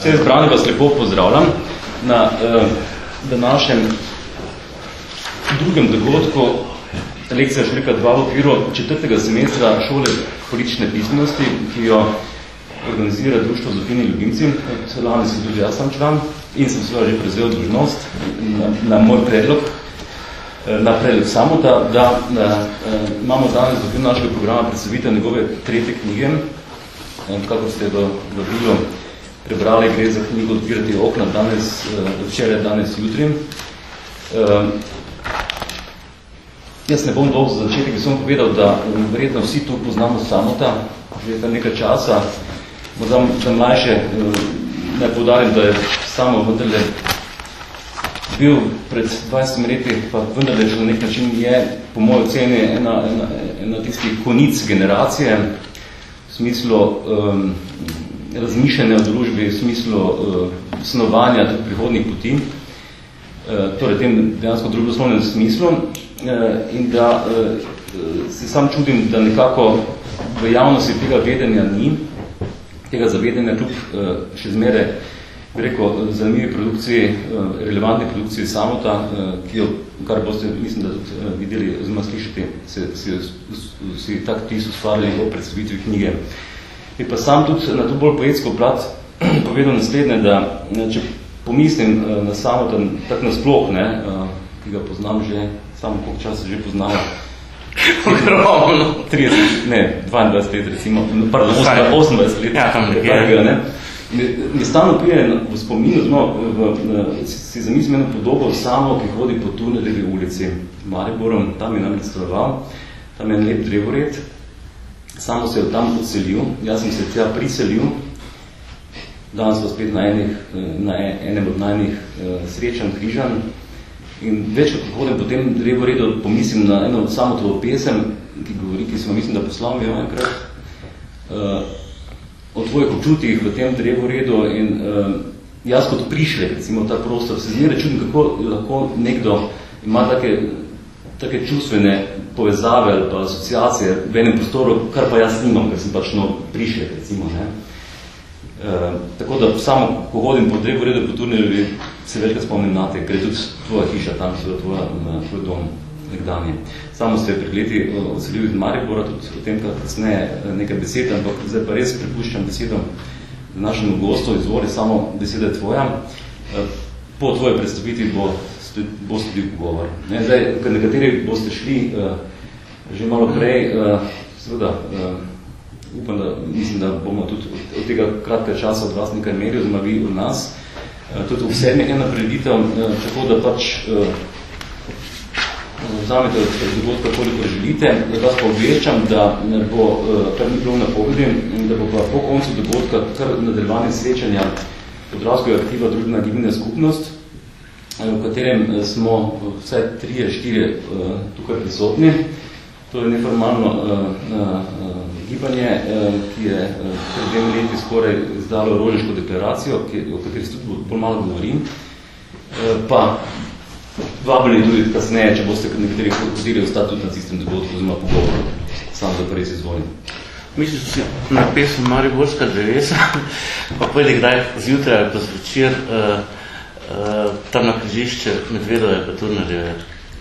Vse zbrani vas lepo pozdravljam na uh, današnjem drugem dogodku lekcija štrika 2 v okviru četrtega semestra šole politične pismenosti, ki jo organizira Društvo Zofini Ljubimci. Lani sem tudi jaz sam član in sem seveda že prevzel dožnost na, na moj predlog, na predlog samo, da, da, da imamo danes v okviru našega programa predstavitev njegove tretje knjige, kako ste v, v bilo prebrali, gre za knjigo Odpirati okna danes, včeraj, danes, jutri. Uh, jaz ne bom dolgo za začetek, sem povedal, da verjetno vsi tu poznamo samota, že tam nekaj časa. Morda za mlajše ne podarim, da je samo vendarle bil pred 20 leti, pa vendarle že na nek način je, po mojo oceni, ena, ena, ena tistih konic generacije, v smislu um, razmišljanja o družbi v smislu uh, snovanja prihodnih poti, uh, torej tem dejansko družboslovnem smislu uh, in da uh, se sam čudim, da nekako v javnosti tega vedenja ni, tega zavedenja kljub uh, še zmeraj bi rekel, zanimivi produkciji, uh, relevantni produkciji samota, uh, ki jo, kar boste, mislim, da tudi uh, videli, oziroma slišati, se, si, si tak tis ustvarjali o predstavitvi knjige. Bi pa sam tudi na to bolj poetsko plat povedal naslednje, da če pomislim na samo tam tak nasploh, ne, ki ga poznam že, samo koliko časa že poznam, Ogromno. 30, ne, 22 let recimo, pardon, 28 let. Ja, tam nekaj. Ne. Mi stalno prije v spominu, zno, v, v, si zamislim eno podobo samo, ki hodi po tuneljevi ulici Mariborom, tam je namreč stanoval, tam je en lep drevored, samo se je tam odselil, jaz sem se tja priselil, danes pa spet na, enih, na enem od najnih srečan, križan, in večkrat hodim po tem drevoredu, pomislim na eno samotovo pesem, ki govori, ki smo mislim, da poslal jo enkrat, uh, o tvojih občutih v tem drevoredu in uh, jaz kot prišle, recimo ta prostor, se zmeraj čudim, kako lahko nekdo ima take, take čustvene povezave ali pa asociacije v enem prostoru, kar pa jaz nimam, ker sem pač no prišle, recimo. Ne. Uh, tako da samo, ko hodim po drevoredu po turnirju, se večkrat spomnim na te, ker je tudi tvoja hiša, tam se tvoja, tvoj dom nekdanje. Samo ste pred leti odselili iz Maribora, tudi o tem, kasneje nekaj besed, ampak zdaj pa res prepuščam besedo našemu gostu, izvoli samo beseda je tvoja. Po tvoje predstaviti bo, bo sledi pogovor. Ne, zdaj, nekateri boste šli uh, že malo prej, uh, seveda, uh, upam, da mislim, da bomo tudi od, od tega kratka časa od vas nekaj imeli, oziroma vi od nas. Uh, tudi v sedmi ena preditev, uh, tako da pač uh, vzamete dogodka, koliko želite. Da vas pa obveščam, da ne bo, kar ni bilo napovedim, da bo pa po koncu dogodka kar nadaljevanje srečanja podravskega aktiva Družbena gibanja skupnost, v katerem smo vse trije, štiri tukaj prisotni. To je neformalno gibanje, ki je pred dvemi leti skoraj izdalo Rožeško deklaracijo, ki, o kateri se tudi bolj malo govorim. Pa vabili tudi kasneje, če boste nekateri hodili ostati tudi na tistem dogodku, oziroma pogovoru. Sam za se izvolim. Mislim, si napisal Mariborska drevesa, pa pojedi kdaj zjutraj ali pa zvečer uh, uh, tam na križišče Medvedove pa Turnerjeve.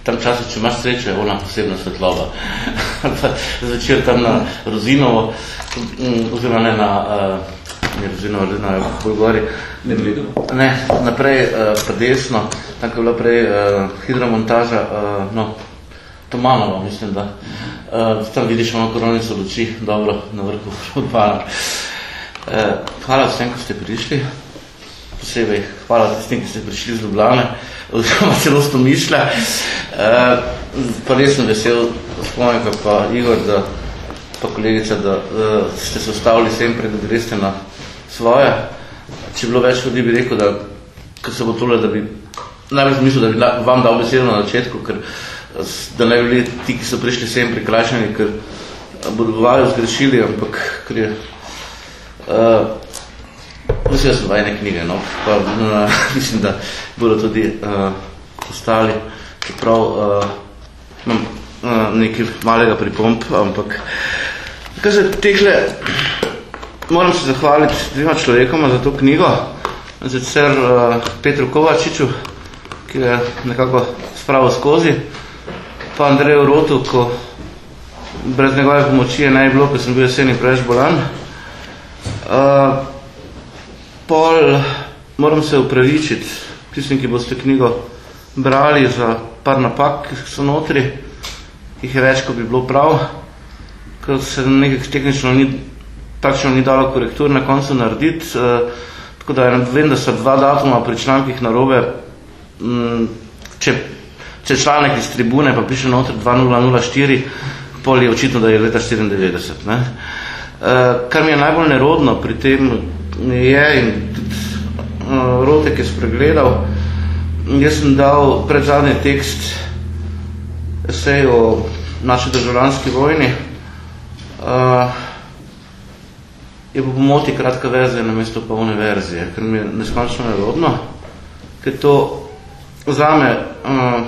Tam času, če imaš srečo, je ona posebna svetloba. zvečer tam na Rozinovo, oziroma ne na uh, ne Rozinovo, na Bulgori. Medvedovo? Ne, naprej uh, pa desno, tam je bila prej uh, hidromontaža, uh, no, Tomanova, mislim, da. Uh, tam vidiš malo koronico luči, dobro, na vrhu odpala. Uh, hvala vsem, ko ste prišli. Posebej hvala tistim, ki ste prišli z Ljubljane, oziroma celo s Tomišlja. Uh, pa res sem vesel, spomnika pa Igor, da, pa kolegica, da uh, ste se ustavili sem pred, da greste na svoje. Če bi bilo več ljudi, bi rekel, da ko se bo tole, da bi najbolj mislil, da bi vam dal besedo na začetku, ker da ne bi bili ti, ki so prišli sem prikrajšani, ker bodo bovali zgrešili, ampak ker je uh, mislim, da so vajne knjige, no, pa uh, mislim, da bodo tudi uh, ostali, čeprav uh, imam uh, nekaj malega pripomp, ampak kar se tehle, moram se zahvaliti dvima človekoma za to knjigo, Zicer uh, Petru Kovačiču, ki je nekako spravil skozi, pa Andreju Rotu, ko brez njegove pomoči je naj bilo, ko sem bil jeseni preveč bolan. Uh, pol moram se upravičiti, tistim, ki boste knjigo brali za par napak, ki so notri, jih je več, ko bi bilo prav, ker se nekaj tehnično ni, takšno ni dalo korektur na koncu narediti, uh, tako da vem, da so dva datuma pri člankih narobe, um, če, če članek iz tribune pa piše noter 2004, pol je očitno, da je leta 94. Ne? Uh, kar mi je najbolj nerodno pri tem je in tudi uh, Rotek je spregledal, jaz sem dal predzadnji tekst esej o naši državljanski vojni, uh, je po pomoti kratka verzija na mesto polne verzije, ker mi je neskončno nerodno, ker to zame, uh,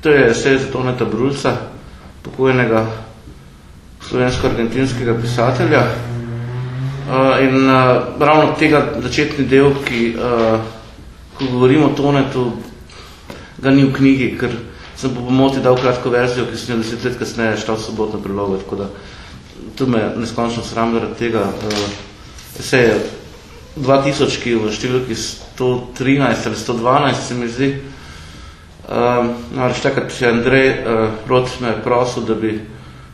to je esej za Toneta Brulca, pokojnega slovensko-argentinskega pisatelja. Uh, in uh, ravno tega začetni del, ki, uh, ko govorimo o Tonetu, ga ni v knjigi, ker sem po pomoti dal kratko verzijo, ki sem jo deset let kasneje štal sobotno prilogo, tako da tu me neskončno sram zaradi tega. Uh, se je 2000, ki v številki 113 ali 112 se mi zdi, uh, no, takrat je Andrej uh, Rod me prosil, da bi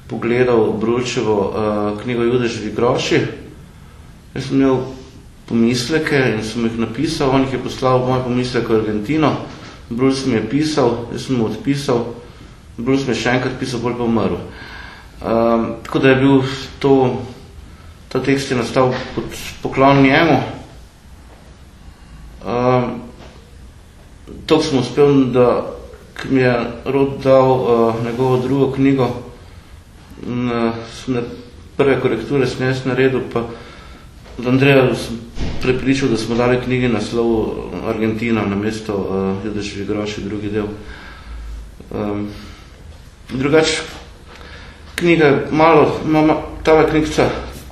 pogledal Brulčevo uh, knjigo Judeževi groši, Jaz sem imel pomisleke in sem jih napisal, on jih je poslal moj pomislek v Argentino, Bruce mi je pisal, jaz sem mu odpisal, Bruce mi je še enkrat pisal, bolj pa umrl. Um, tako da je bil to, ta tekst je nastal pod poklon njemu. Um, to sem uspel, da mi je rod dal uh, njegovo drugo knjigo, na, na prve korekture sem jaz naredil, pa Od Andreja sem prepričal, da smo dali knjigi naslov Argentina na mesto uh, Judeševi groši, drugi del. Um, drugač, knjiga malo, mama, tale knjigca,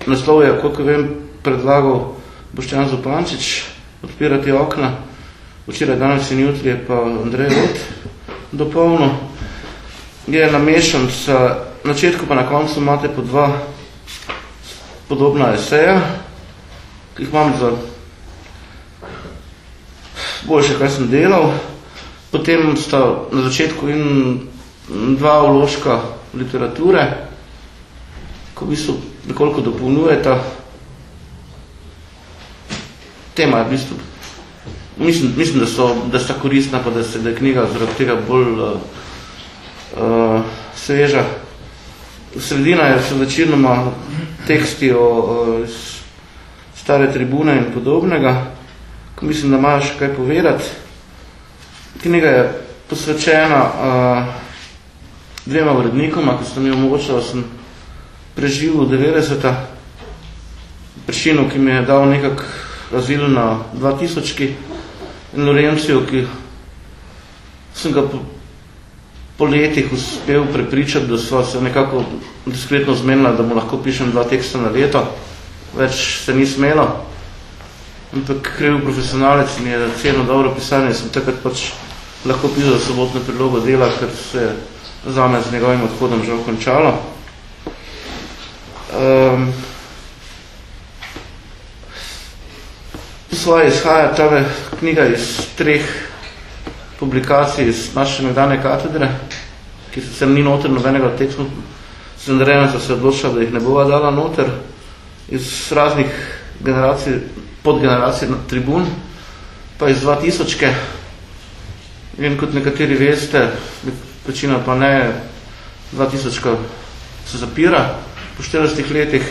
naslov je, koliko vem, predlagal Boštjan Zupančič, odpirati okna, včeraj danes in jutri je pa Andrej Rod dopolno. Je namešan sa, na začetku pa na koncu imate po dva podobna eseja, ki jih imam za boljše, kaj sem delal. Potem sta na začetku in dva vložka literature, ko v bistvu nekoliko dopolnjujeta. Tema je v bistvu, mislim, mislim da, so, da sta koristna, pa da se da je knjiga zaradi tega bolj uh, uh, sveža. Sredina je se večinoma teksti o uh, stare tribune in podobnega, ko mislim, da imajo še kaj povedati. Knjiga je posvečena uh, dvema vrednikoma, ki sta mi omogočila, da sem preživel 90. Prešinu, ki mi je dal nekak razvil na 2000 in Lorencijo, ki sem ga po, po letih uspel prepričati, da sva se nekako diskretno zmenila, da mu lahko pišem dva teksta na leto več se ni smelo. Ampak kriv profesionalec mi je ceno dobro pisanje, sem takrat pač lahko pisal sobotno prilogo dela, ker se je zame z njegovim odhodom žal končalo. Um, svoje izhaja tale knjiga iz treh publikacij iz naše nekdane katedre, ki se ni noter nobenega tekstu, sem naredno se odločila, da jih ne bova dala noter iz raznih generacij, podgeneracij na tribun, pa iz 2000-ke. In kot nekateri veste, večina pa ne, 2000-ka se zapira po 40 letih,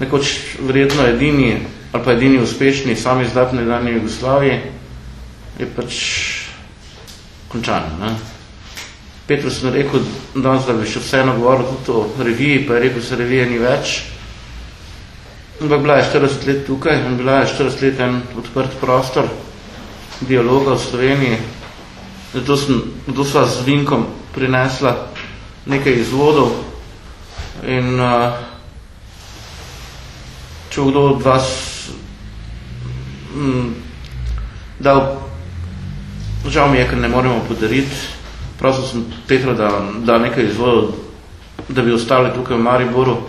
nekoč verjetno edini ali pa edini uspešni sami izdapni dani Jugoslaviji, je pač končan. Ne? Petru sem rekel danes, da bi še vseeno govoril tudi o reviji, pa je rekel, se revije ni več, Ampak bila je 40 let tukaj in bila je 40 let en odprt prostor dialoga v Sloveniji. Zato sem, zato sva z Vinkom prinesla nekaj izvodov in uh, če kdo od vas mm, dal, žal mi je, ker ne moremo podariti, prosil sem Petra, da, da nekaj izvolil, da bi ostali tukaj v Mariboru,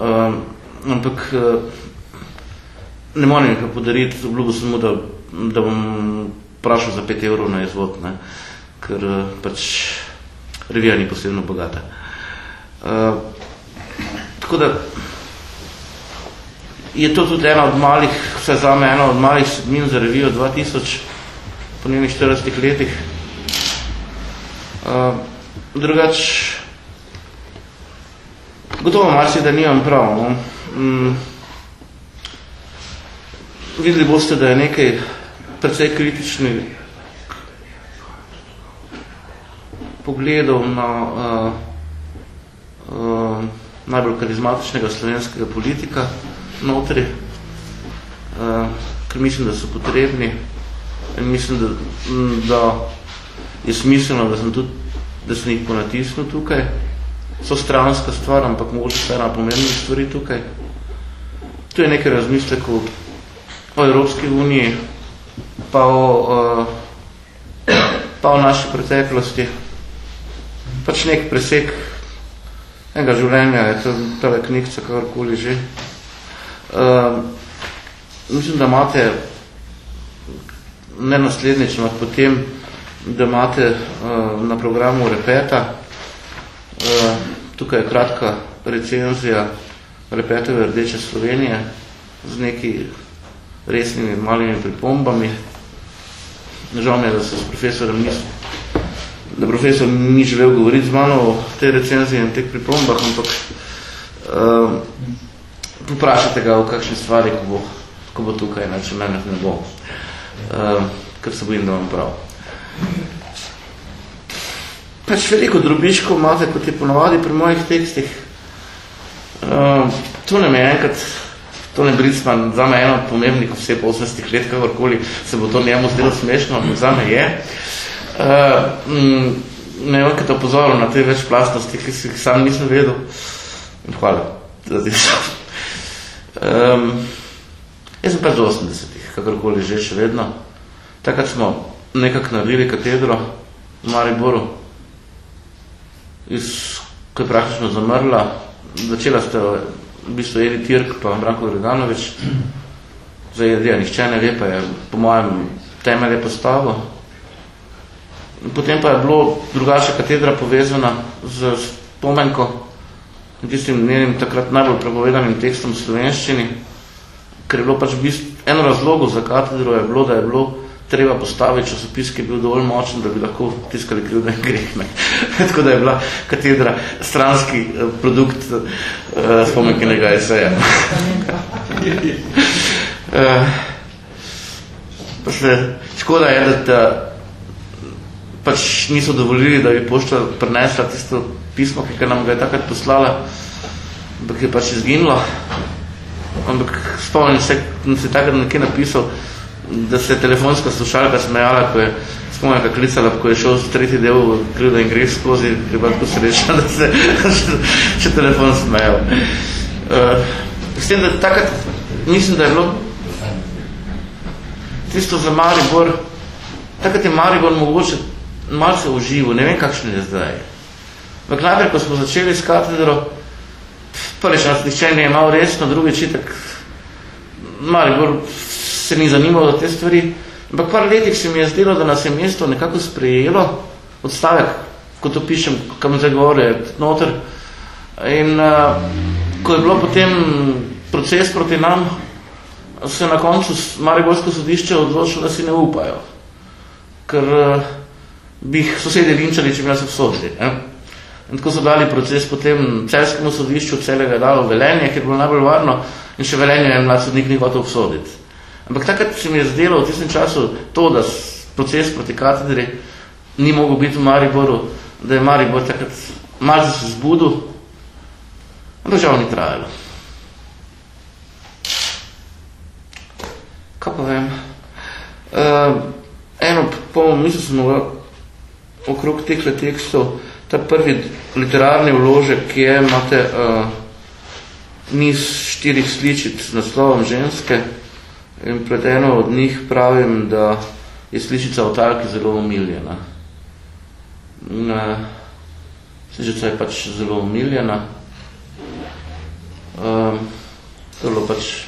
um, ampak uh, ne morem nekaj podariti, obljubil sem mu, da, da bom prašal za 5 evrov na izvod, ne, ker uh, pač revija ni posebno bogata. Uh, tako da, je to tudi ena od malih, vse zame ena od malih sedmin za revijo 2000 po njenih 40 letih. Uh, drugač, gotovo marsi, da nimam prav. No? Mm, videli boste, da je nekaj precej kritičnih pogledov na uh, uh, najbolj karizmatičnega slovenskega politika notri, uh, ker mislim, da so potrebni in mislim, da, da je smiselno, da sem tudi, da sem jih ponatisnil tukaj. So stranska stvar, ampak mogoče se ena pomembna stvari tukaj. Tu je nekaj razmislekov o Evropski uniji, pa o, uh, pa o naši preteklosti. Pač nek presek enega življenja, je to tale knjigca, kakorkoli že. Uh, mislim, da imate ne naslednjič, ampak potem, da imate uh, na programu Repeta, uh, tukaj je kratka recenzija Repetove Rdeče Slovenije z neki resnimi malimi pripombami. Žal mi je, da se s profesorem nisem da profesor ni želel govoriti z mano o tej recenziji in teh pripombah, ampak uh, Vprašajte ga o kakšni stvari, ko bo, ko bo tukaj, ne, če mene ne bo. Uh, ker se bojim, da vam prav. Pač veliko drobiškov imate, kot je ponovadi pri mojih tekstih. Uh, to ne me enkrat, to ne Britzman, za me eno pomembnih vse po 80 let, kakorkoli se bo to njemu zdelo smešno, ampak za me je. Uh, mm, ne vem, kaj to pozoril na te več plastnosti, ki si sam nisem vedel. Hvala. Um, jaz sem pa z 80-ih, kakorkoli že še vedno. Takrat smo nekako naredili katedro v Mariboru, iz, ko je praktično zamrla. Začela ste v bistvu Eri Tirk pa Branko Greganovič. Zdaj je nihče ne ve, pa je po mojem temelje postavo. Potem pa je bilo drugače katedra povezana z spomenko tistim njenim takrat najbolj prepovedanim tekstom v slovenščini, ker je bilo pač v bistvu, eno razlogo za katedro je bilo, da je bilo treba postaviti časopis, ki je bil dovolj močen, da bi lahko tiskali krivda in greh. Ne. Tako da je bila katedra stranski uh, produkt uh, spomenkenega eseja. uh, se, škoda je, da, da pač niso dovolili, da bi pošta prinesla tisto pismo, ki nam ga je takrat poslala, ampak je pač izginilo. Ampak spomnim se, da se takrat nekaj napisal, da se je telefonska slušalka smejala, ko je spomnim, kako klicala, ko je šel z tretji del krivda in greh skozi, je pa tako sreča, da se še, telefon smejal. Uh, s tem, da takrat mislim, da je bilo tisto za Maribor, takrat je Maribor mogoče malce uživo, ne vem, kakšen je zdaj. V Klaver, ko smo začeli s katedro, prvič nas nišče ne je imel resno, drugi čitek, Maribor se ni zanimal za te stvari, ampak par letih se mi je zdelo, da nas je mesto nekako sprejelo, odstavek, ko to pišem, kam zdaj govore, noter, in uh, ko je bilo potem proces proti nam, se na koncu Mariborsko sodišče odločilo, da si ne upajo, ker uh, bi sosedi linčali, če bi nas obsodili. Eh? In tako so dali proces potem celskemu sodišču, celega je dalo velenje, ker je bilo najbolj varno in še velenje je mlad sodnik ni hotel obsoditi. Ampak takrat se mi je zdelo v tistem času to, da proces proti katedri ni mogel biti v Mariboru, da je Maribor takrat malce se zbudil, ampak žal ni trajalo. Kaj pa vem? Uh, eno, po mislim, sem okrog teh tekstov, ta prvi literarni vložek, ki je, imate uh, niz štirih sličic z naslovom ženske, In pred eno od njih pravim, da je sličica v talki zelo umiljena. Sličica je pač zelo umiljena. Um, to je bilo pač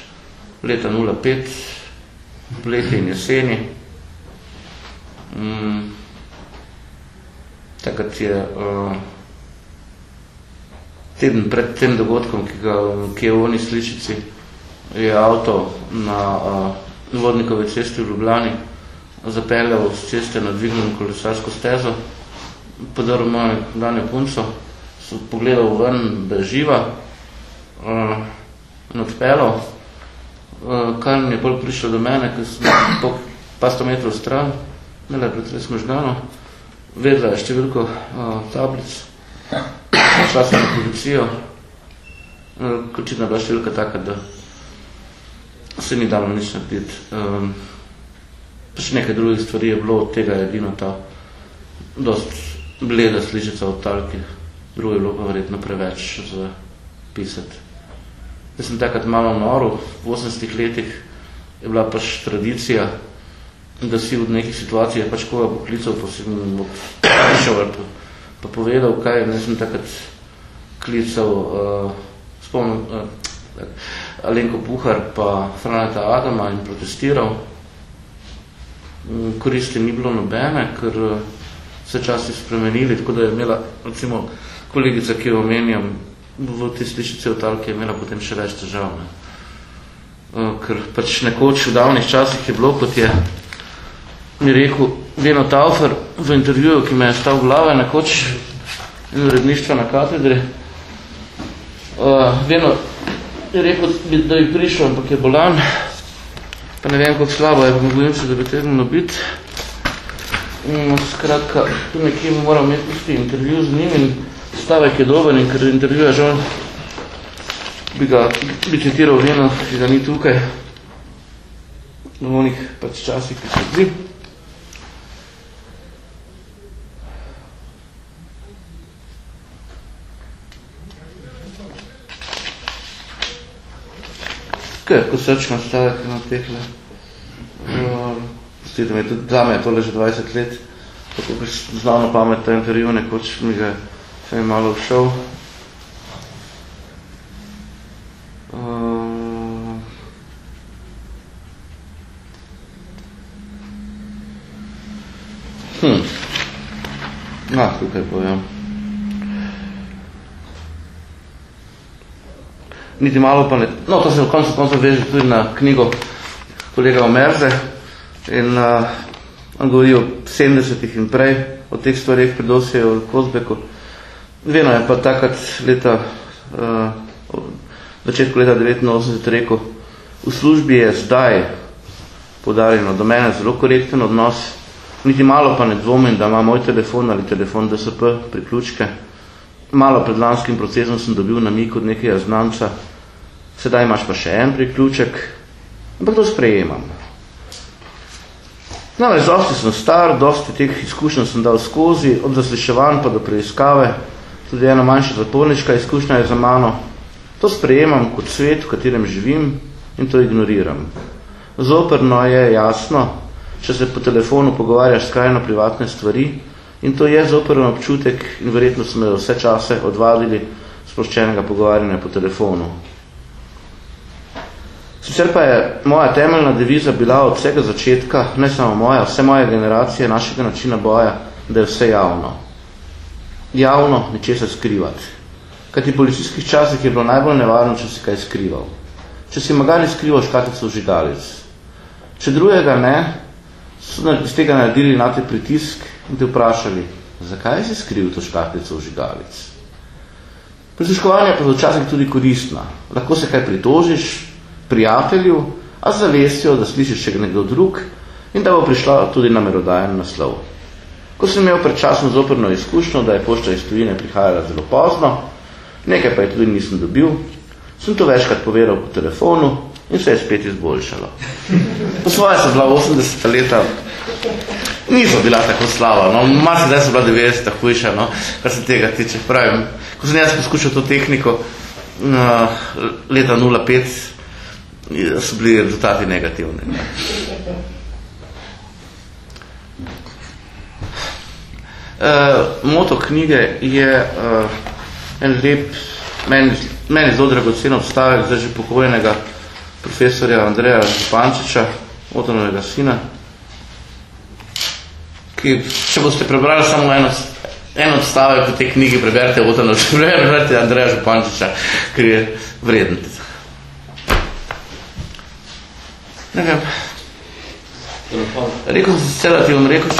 leta 05, leti in jeseni. Um, takrat je uh, teden pred tem dogodkom, ki, ga, ki je v oni sličici, je avto na uh, vodnikove cesti v Ljubljani zapeljal z ceste na dvignjeno kolesarsko stezo, podaril mojo danje punco, so pogledal ven, da je živa, uh, in odpeljal, uh, kar mi je bolj prišlo do mene, ker sem po pa sto metrov stran, imela je pretres možgano, vedela je številko uh, tablic, šla sem na policijo, uh, kočitna bila številka taka, da se ni dalo nič narediti. Um, pa še nekaj drugih stvari je bilo, od tega je edino ta dost bleda sličica od talki, drugo je bilo pa verjetno preveč za pisati. Jaz sem takrat malo noro, v 80 letih je bila pač tradicija, da si v nekih situacijah pač koga poklical, pa si mu prišel pa, pa povedal, kaj je, ne sem takrat klical, uh, spomnil, uh, Alenko Buhar pa Franeta Adama in protestiral. Mm, koristi ni bilo nobene, ker eh, se časi spremenili, tako da je imela, recimo, kolegica, ki jo omenjam, v te sličice v talki je imela potem še več težav. Ne. Eh, ker pač nekoč v davnih časih je bilo, kot je mi rekel Veno Taufer v intervjuju, ki me je stal glave nekoč in uredništva na katedri. Uh, Veno je rekel, da bi prišel, ampak je bolan, pa ne vem, kako slabo je, pa bojim se, da bi tegno biti. No, skratka, tu nekje moram imeti pusti intervju z njim in stavek je dober in ker intervjuja žal bi ga bi citiral veno, ki ga ni tukaj v onih pač časih, ki se zdi. Kaj, ko srčno stavek na tehle. Mi, tudi za me je tole že 20 let, tako bi znano pamet ta intervju, nekoč mi ga se je malo všel. Uh, hm. Na, tukaj povem. Niti malo pa ne, no to se v koncu koncu veže tudi na knjigo kolega Omerze in uh, on govori o 70-ih in prej, o teh stvarih predosje o Kozbeku. Veno je pa takrat leta, uh, začetku leta 89 rekel, v službi je zdaj podarjeno do mene zelo korekten odnos, niti malo pa ne dvomim, da ima moj telefon ali telefon DSP priključke. Malo pred lanskim procesom sem dobil namik od nekega znanca, sedaj imaš pa še en priključek, ampak to sprejemam. Res, dosti sem star, dosti teh izkušenj sem dal skozi, od zasliševanj pa do preiskave, tudi ena manjša zaporniška izkušnja je za mano. To sprejemam kot svet, v katerem živim in to ignoriram. Zoprno je jasno, če se po telefonu pogovarjaš skrajno privatne stvari in to je zoprno občutek in verjetno smo vse čase odvadili sproščenega pogovarjanja po telefonu. Sicer pa je moja temeljna deviza bila od vsega začetka, ne samo moja, vse moje generacije, našega načina boja, da je vse javno. Javno nečesa skrivati. Kaj ti policijskih časih je bilo najbolj nevarno, če si kaj skrival. Če si magari skrival škatico žigalic. Če drugega ne, so iz tega naredili na te pritisk in te vprašali, zakaj si skril to škatico žigalic. Prisluškovanje pa je včasih tudi koristna. Lahko se kaj pritožiš, prijatelju, a zavestijo, da slišiš še nekdo drug in da bo prišla tudi na merodajen naslov. Ko sem imel pred časom zoprno izkušnjo, da je pošta iz tujine prihajala zelo pozno, nekaj pa je tudi nisem dobil, sem to večkrat povedal po telefonu in se je spet izboljšalo. Po svoje so bila 80 leta, niso bila tako slava, no, masi zdaj so bila 90 hujša, no, kar se tega tiče. Pravim, ko sem jaz poskušal to tehniko, uh, leta 05, so bili rezultati negativni. Ne. Uh, moto knjige je uh, en lep, meni, meni zelo dragocen obstavek, zdaj že pokojnega profesorja Andreja Župančiča, otronovega sina, ki, če boste prebrali samo eno, en odstavek v tej knjigi, preberite otronovega sina, preberite Andreja Župančiča, ker je vreden. Ne vem. Rekel sem se cela, ti bom rekel,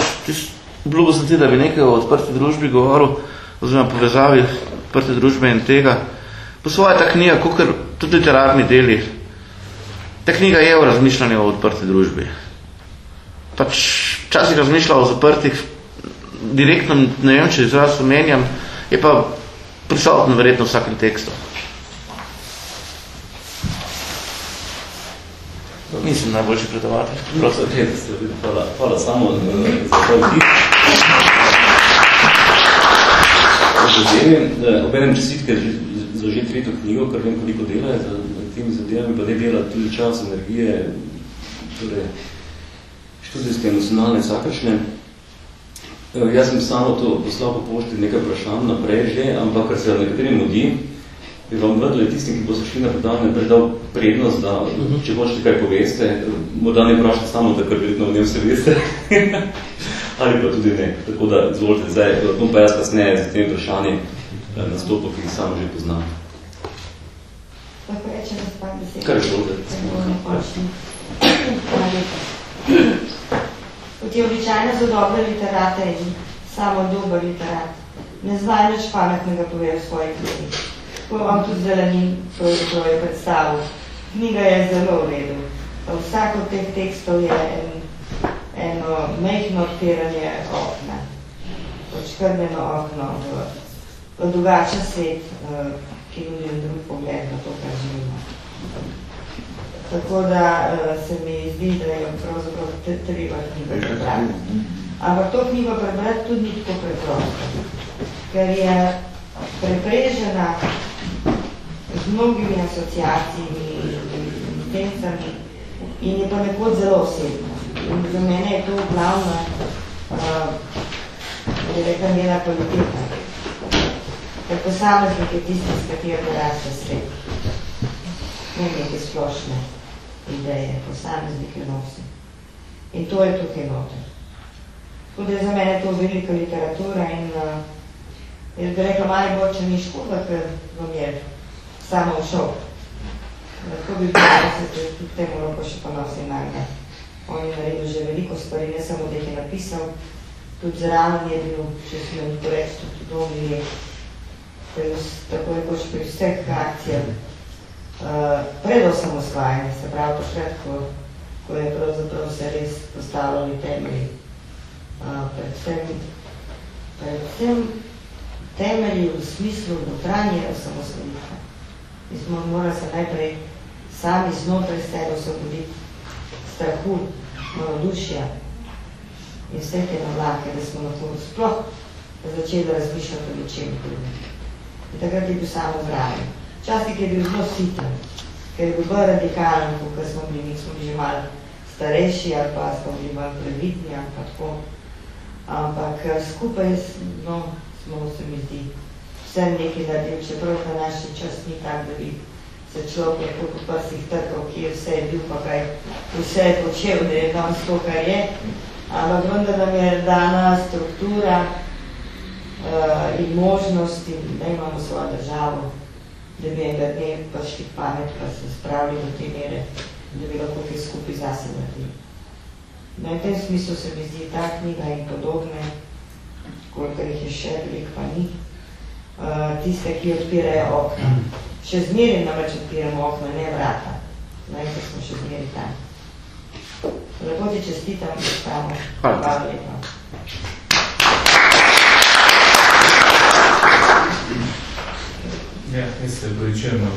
obljubil sem ti, da bi nekaj o odprti družbi govoril, oziroma povezavi odprte družbe in tega. Po svoje ta knjiga, kakor tudi literarni deli, ta knjiga je o razmišljanju o odprti družbi. Pač časih razmišljal o zaprtih, direktno, ne vem, če izraz omenjam, je pa prisotno verjetno v vsakem tekstu. Nisem najboljši predavatelj. Okay, hvala, hvala samo eh, za tvoj tip. Obenem čestitke za že tretjo knjigo, kar vem koliko dela je za, temi zadevami, pa ne dela tudi čas, energije, torej študijske emocionalne vsakršne. Eh, jaz sem samo to poslal po pošti nekaj vprašanj naprej že, ampak kar se nekaterim modi, bi vam vedeli tistim, ki bo se šli na predavanje, predal prednost, da mhm. če hočete kaj poveste, morda ne vprašate samo, da kar vedno v njem se veste, ali pa tudi ne. Tako da izvolite zdaj, bom pa jaz kasneje z tem vprašanjem eh, nastopil, ki jih samo že poznam. Lahko rečem, da spak besed. Kar izvolite. Kot je običajno za dobre literate in samo dober literat, ne zna nič pametnega pove v svoji knjigi ko vam tudi zelenin pravzaprav je predstavil. Knjiga je zelo v redu. Vsak od teh tekstov je en, eno mehno odpiranje okna. Odškrnjeno okno v, v drugačen svet, eh, ki nudi drug pogled na to, kar živimo. Tako da uh, se mi zdi, da je pravzaprav treba knjigo prebrati. Ampak to knjigo prebrati tudi ni tako preprosto, ker je preprežena z mnogimi asociacijami in intencami in je pa nekod zelo osebno. In za mene je to glavna uh, je rekla njena kvaliteta. Ker posameznik je tisti, s katerega raste svet. Ne neke splošne ideje, posameznik je nosi. In to je tukaj noter. Tako da je za mene to velika literatura in uh, jaz bi rekla, malo bolj, če ni škoda, ker vam je samo šel. Lahko bi bilo, da se tudi temu lahko še ponosi nagrad. On je naredil že veliko stvari, ne samo, da jih je napisal, tudi zraven je bil, če si mi to reči, tudi dom je, tako je koč pri vseh akcijah, uh, pred osamosvajanje, se pravi takrat, ko, ko je pravzaprav se res postavljali temelji, uh, predvsem, predvsem temelji v smislu notranje osamosvojitve. Mi smo morali se najprej sami znotraj sebe osvoboditi strahu, malodušja in vse te navlake, da smo lahko sploh začeli razmišljati o ničem drugem. In takrat je bil samo zraven. Včasih je bil zelo siten, ker je bil bolj radikalen, kot smo bili, mi smo bili že malo starejši ali pa smo bili malo previdni ali pa tako. Ampak eh, skupaj no, smo se mi zdi vse nekaj naredil, čeprav na naši čas ni tak, da bi se človek lahko po prsih trkal, kje vse je bil, pa kaj vse je počel, da je tam to, kar je. Ampak vendar nam je dana struktura uh, in možnosti, da imamo svojo državo, da bi enega dne prišli pamet, pa se spravili do te mere, da bi lahko kaj skupaj zase naredili. Na tem smislu se mi zdi ta knjiga in podobne, koliko jih je še, veliko pa ni, tiste, ki odpirajo okna. Še zmeri namreč odpiramo okna, ne vrata. Zdaj, ker smo še zmeri tam. Lepo ti čestitam, da stamo. Hvala lepa. Ja, jaz se opravičujem,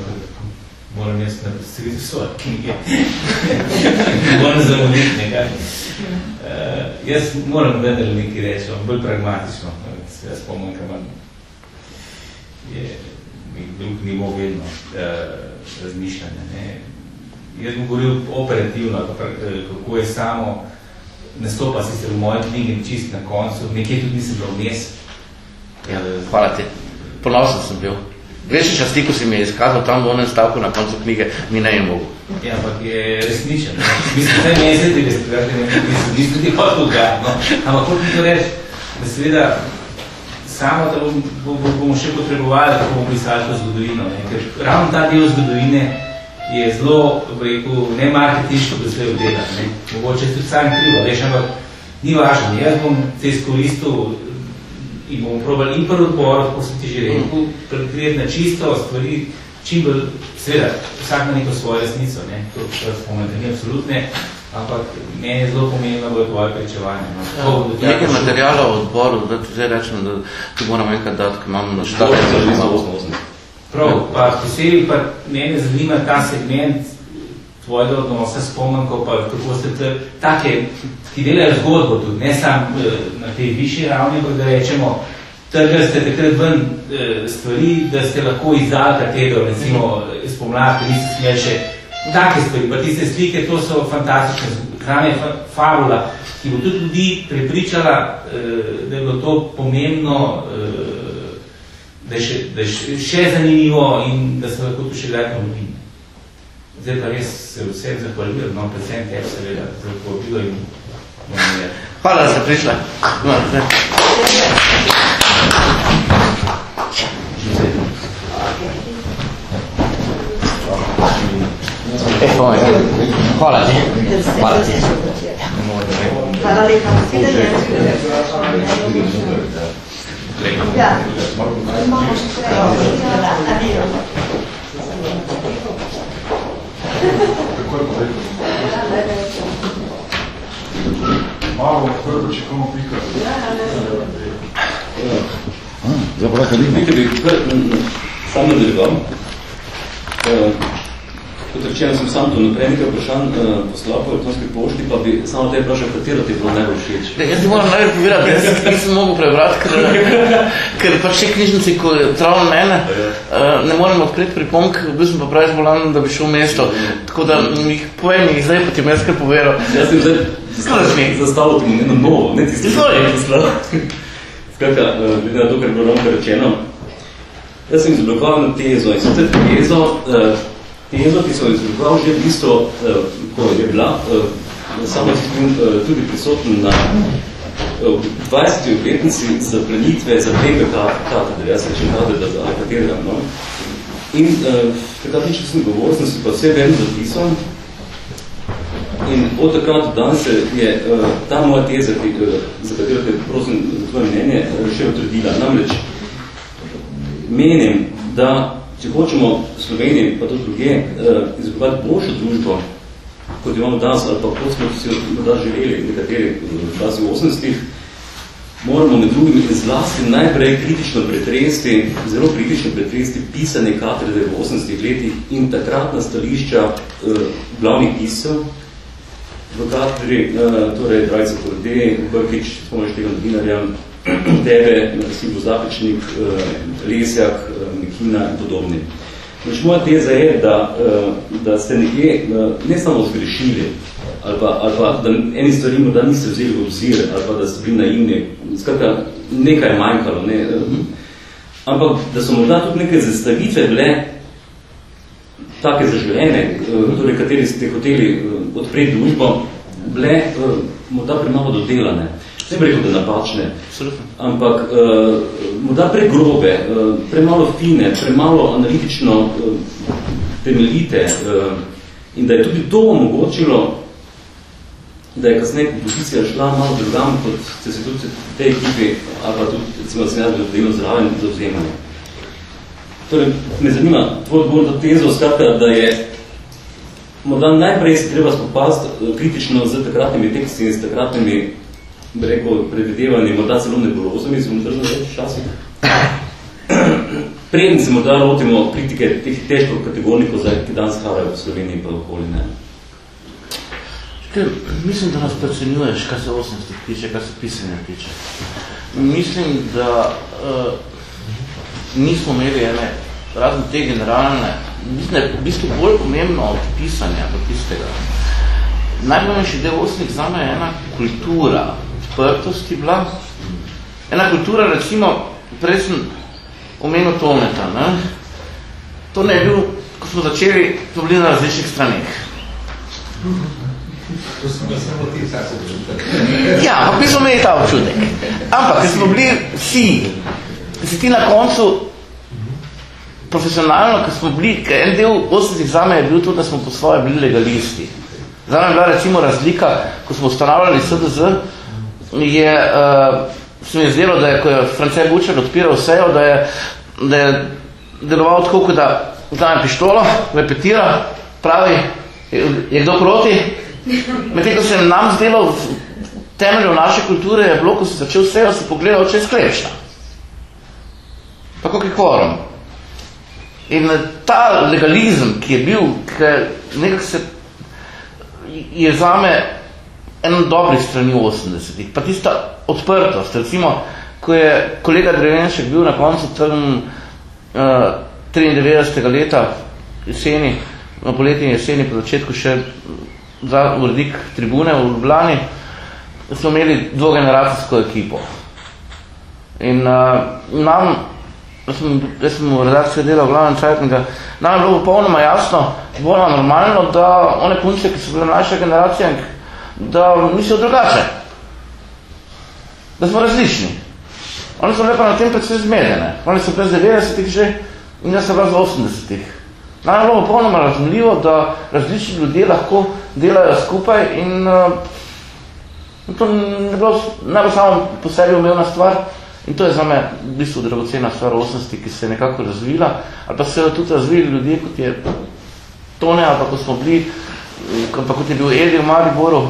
moram jaz napisati svoje knjige. moram zamuditi nekaj. Uh, jaz moram vedeti nekaj reči, bolj pragmatično. Jaz spomnim, kaj imam je drug nivo vedno uh, razmišljanja. Ne. jaz bom govoril operativno, kako je samo nastopa sicer v moji knjigi čist na koncu, nekje tudi nisem bil vmes. Ja, hvala ti. Ponosen sem bil. Veš, časti, ko si mi je izkazal tam v onem stavku na koncu knjige, mi ne je mogo. Ja, ampak je resničen. Mislim, da ne je tega sprejati, ne mislim, nisem tudi hotel ga. No. Ampak kot to reči, da seveda samo, da bomo še potrebovali, kako bomo pisali to zgodovino. Ne. Ker ravno ta del zgodovine je zelo, rekel, ne marketinško predstavil delati. Mogoče je tudi sam krivo, veš, ampak ni važno. Jaz bom se izkoristil in bomo probali in prvi odbor, kako sem ti že rekel, predkriti na čisto stvari, čim bolj, seveda, vsak ima neko svojo resnico, ne, to spomeni, da ni absolutne, ampak meni je zelo pomembno bo tvoje pričevanje. No. Ja, nekaj materijala v odboru, da ti zdaj rečem, da ti moram enkrat dati, ko imam na štale. Prav, pa posebej pa mene zanima ta segment tvojega odnosa s pomanko, pa kako ste te, take, ki delajo zgodbo tudi, ne sam eh, na tej višji ravni, pa da rečemo, trgali ste takrat ven eh, stvari, da ste lahko izdali katero, recimo, spomladke, niste smeli še take stvari, pa tiste slike, to so fantastične, hrana je fabula, ki bo tudi ljudi prepričala, eh, da je bilo to pomembno, da je še, da je še zanimivo in da se lahko tu še gledati ponovim. Zdaj pa res se vsem zahvaljujem, no, predvsem tebi seveda, za povabilo in Hvala, da ste prišla. Hvala ti. Hvala ti. Hvala lepa. Ja. Imamo še. Malo prvo, če komu pika. Zdaj pa lahko nekaj bi sam nadaljeval. Kot rečeno, sem sam to naprej nekaj vprašanj uh, poslal po elektronski pošti, pa bi samo te vprašal, katero ti je bilo najbolj všeč. Jaz ti moram najbolj povedati, jaz nisem mogel prebrati, ker, ker pač še knjižnici, ko je travno mene, uh, ne morem odkriti pripomk, bil sem pa pravi zbolan, da bi šel v mesto. Tako da mi povej mi, zdaj pa ti me skaj povedal. Jaz sem zdaj zastavil ti eno novo, ne tisti, ki je poslal. Skratka, glede na to, kar je bilo rečeno, jaz sem izblokoval tezo in sicer tezo, uh, tezo, ki so izbroval že v bistvu, eh, ko je bila, eh, samo eh, tudi prisoten na v 20. obletnici zaplenitve za tebe katedre, jaz rečem katedra za katerega, no. In takrat nič sem govoril, sem si pa vse vedno zapisal in od takrat dan se je ta moja teza, ki, za katero te prosim za tvoje mnenje, še utrdila. Namreč menim, da če hočemo v Sloveniji, pa tudi druge, uh, izgledati boljšo družbo, kot imamo danes, ali pa kot smo si morda želeli nekateri v časi 80-ih, moramo med drugim zlasti najprej kritično pretresti, zelo kritično pretresti pisanje katedre v 80-ih letih in takratna stališča uh, glavnih pisov v katedri, uh, torej Drajca Korde, Brkič, spomniš tega novinarja, tebe, Sibu Zapičnik, eh, Lesjak, eh, Mekina in podobni. Znači, moja teza je, da, eh, da ste nekje ne samo zgrešili, ali pa, ali pa da eni stvari morda niste vzeli v obzir, ali pa da ste bili naivni, skratka, nekaj je manjkalo, ne? ampak da so morda tudi neke zastavitve bile take zaželjene, torej kateri ste hoteli odpreti družbo, bile morda premalo dodelane ne bi rekel, da napačne, ampak uh, morda pregrobe, uh, premalo fine, premalo analitično uh, temeljite uh, in da je tudi to omogočilo, da je kasneje kompozicija šla malo drugam, kot ste se tudi v tej ekipi, ali pa tudi, recimo, se nekaj delno zraven za vzemanje. Torej, me zanima tvoj odgovor na tezo, skratka, da je morda najprej se treba spopasti kritično z takratnimi teksti in z takratnimi bi rekel, predvidevanje, morda celo nebulozomi, smo držali več časih. Preden se morda lotimo kritike teh težko kategornikov, ki danes harajo v Sloveniji pa okoli ne. Kaj, mislim, da nas precenjuješ, kaj se 80 tiče, kaj se pisanja tiče. Mislim, da uh, nismo imeli ene, razen te generalne mislim, je v bistvu bolj pomembno od pisanja do tistega. Najpomembnejši del osnih zame je ena kultura, odprtosti bila. Ena kultura, recimo, prej sem omenil Toneta, ne? To ne je bil, ko smo začeli, to bili na različnih straneh. To sem ga samo ti vsak Ja, ampak mi smo imeli ta občutek. Ampak, ker smo bili vsi, si ti na koncu profesionalno, ker smo bili, ker en del 80 zame je bil to, da smo po svoje bili legalisti. Zame je bila recimo razlika, ko smo ustanavljali SDZ, je, uh, se mi je zdelo, da je, ko je France Bučer odpiral sejo, da je, da je deloval tako, kot da vzame pištolo, repetira, pravi, je, je kdo proti? Medtem, ko se je nam zdelo v temelju naše kulture, je bilo, ko si začel sejo, si pogledal, če je sklepšna. Pa kako je kvorum. In ta legalizem, ki je bil, ki nekako se je zame en od dobrih strani 80-ih, pa tista odprtost, recimo, ko je kolega Drevenšek bil na koncu tam uh, 93. leta jeseni, na poletni jeseni, po začetku še za uredik tribune v Ljubljani, smo imeli dvogeneracijsko ekipo. In uh, nam, jaz sem, jaz sem v redakciji delal glavnem čajtnega, nam je bilo popolnoma jasno, bolj normalno, da one punce, ki so bile naša generacija, da mislijo drugače. Da smo različni. Oni so lepa na tem predvsej zmedene. Oni so brez 90-ih že in jaz sem brez 80-ih. Nam je bilo popolnoma razumljivo, da različni ljudje lahko delajo skupaj in uh, to ne bilo, ne bo samo po sebi umevna stvar in to je za me v bistvu dragocena stvar 80, ki se je nekako razvila, ali pa se je tudi razvili ljudje, kot je Tone, ali pa kot smo bili, pa kot je bil Eli v Mariboru,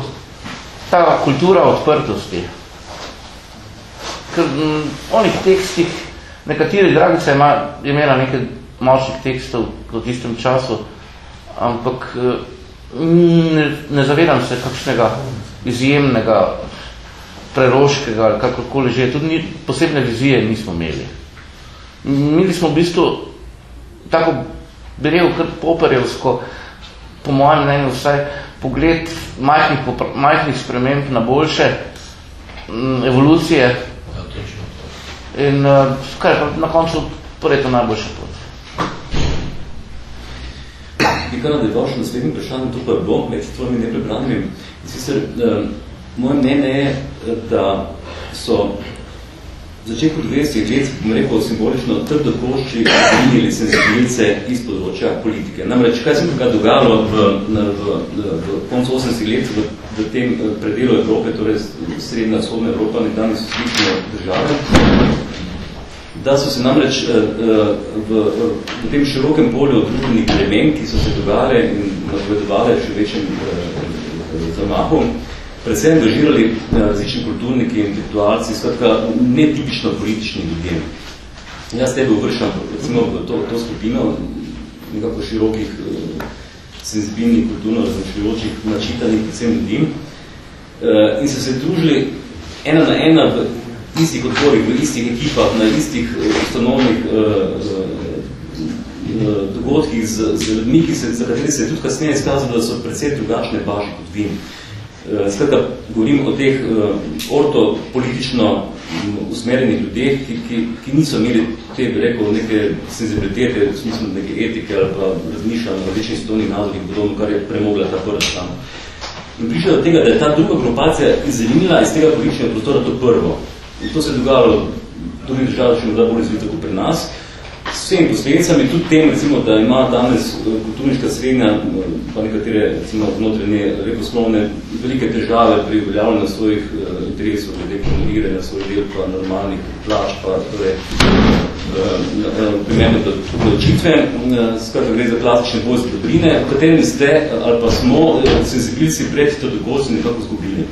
ta kultura odprtosti. Ker v onih tekstih, nekateri Dragica ima, je imela nekaj močnih tekstov v tistem času, ampak ne, ne zavedam se kakšnega izjemnega preroškega ali kakorkoli že, tudi ni, posebne vizije nismo imeli. Imeli smo v bistvu tako berel kar poperjevsko, po mojem mnenju vsaj, pogled majhnih, majhnih sprememb na boljše, evolucije in kaj, na koncu poreto najboljša pot. Bi kar nadaljeval še naslednjim vprašanjem, to pa je bilo med tvojimi neprebranimi. Sicer, eh, moje mnenje je, da so začetku 20 let, bom rekel simbolično, trdo košči zvinili senzibilce iz področja politike. Namreč, kaj se tukaj dogajalo v, v, v, v koncu 80 let v, v tem predelu Evrope, torej srednja vzhodna Evropa, nekdanje so slične države, da so se namreč v, v, v tem širokem polju družbenih element, ki so se dogajale in napovedovale še večjem zamahu, predvsem angažirali različni kulturniki in intelektualci, skratka netipično politični ljudje. Jaz tebe uvršam recimo v to, to skupino nekako širokih senzibilnih, kulturno različujočih, načitanih predvsem ljudi in so se družili ena na ena v istih odborih, v istih ekipah, na istih ustanovnih dogodkih z, z ljudmi, ki se, za kateri se je tudi kasneje izkazalo, da so predvsej drugačne baži kot vi. Skratka, govorim o teh uh, ortopolitično usmerjenih ljudeh, ki, ki, ki niso imeli te, bi rekel, neke senzibilitete, v smislu neke etike ali pa razmišljanja na različnih svetovnih nadzorih, podobno, kar je premogla ta prva stran. In prišla do tega, da je ta druga grupacija izzelinila iz tega političnega prostora to prvo. In to se je dogajalo v drugih državah, še morda bolj izvito kot pri nas, s vsemi posledicami, tudi tem, recimo, da ima danes kulturniška srednja, pa nekatere, recimo, znotranje reposlovne, velike težave pri uveljavljanju svojih uh, interesov, glede promoviranja svojih del, pa normalnih plač, pa torej, primerno do odločitve, skratka gre za klasične bojske dobrine, v katerem ste, ali pa smo senzibilci pred to dogodci nekako zgubili.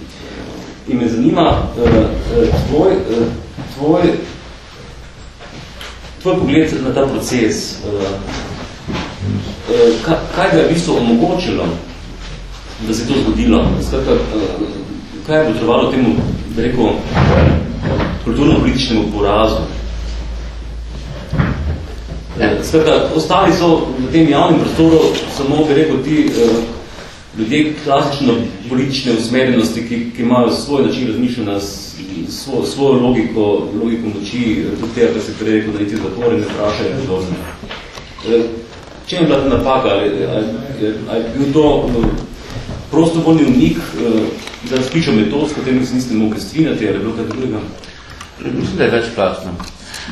In me zanima tvoj, tvoj tvoj pogled na ta proces, uh, uh, kaj ga je v bistvu omogočilo, da se to zgodilo? Skratka, uh, kaj je potrebalo temu, da rekel, kulturno-političnemu porazu? Ja. Skratka, ostali so v tem javnem prostoru samo, bi rekel, ti ljudje klasično politične usmerjenosti, ki, ki imajo svoj način razmišljanja, svo, svojo logiko, logiko moči, tudi tega, kar se prej rekel, da niti zapore ne vprašajo podobno. Uh, če je bila ta napaka, ali, ali, ali, bil to uh, prostovoljni umik, da razpičal metod, s katerim se niste mogli strinjati, ali je bilo kaj drugega? Mislim, da je več plastno.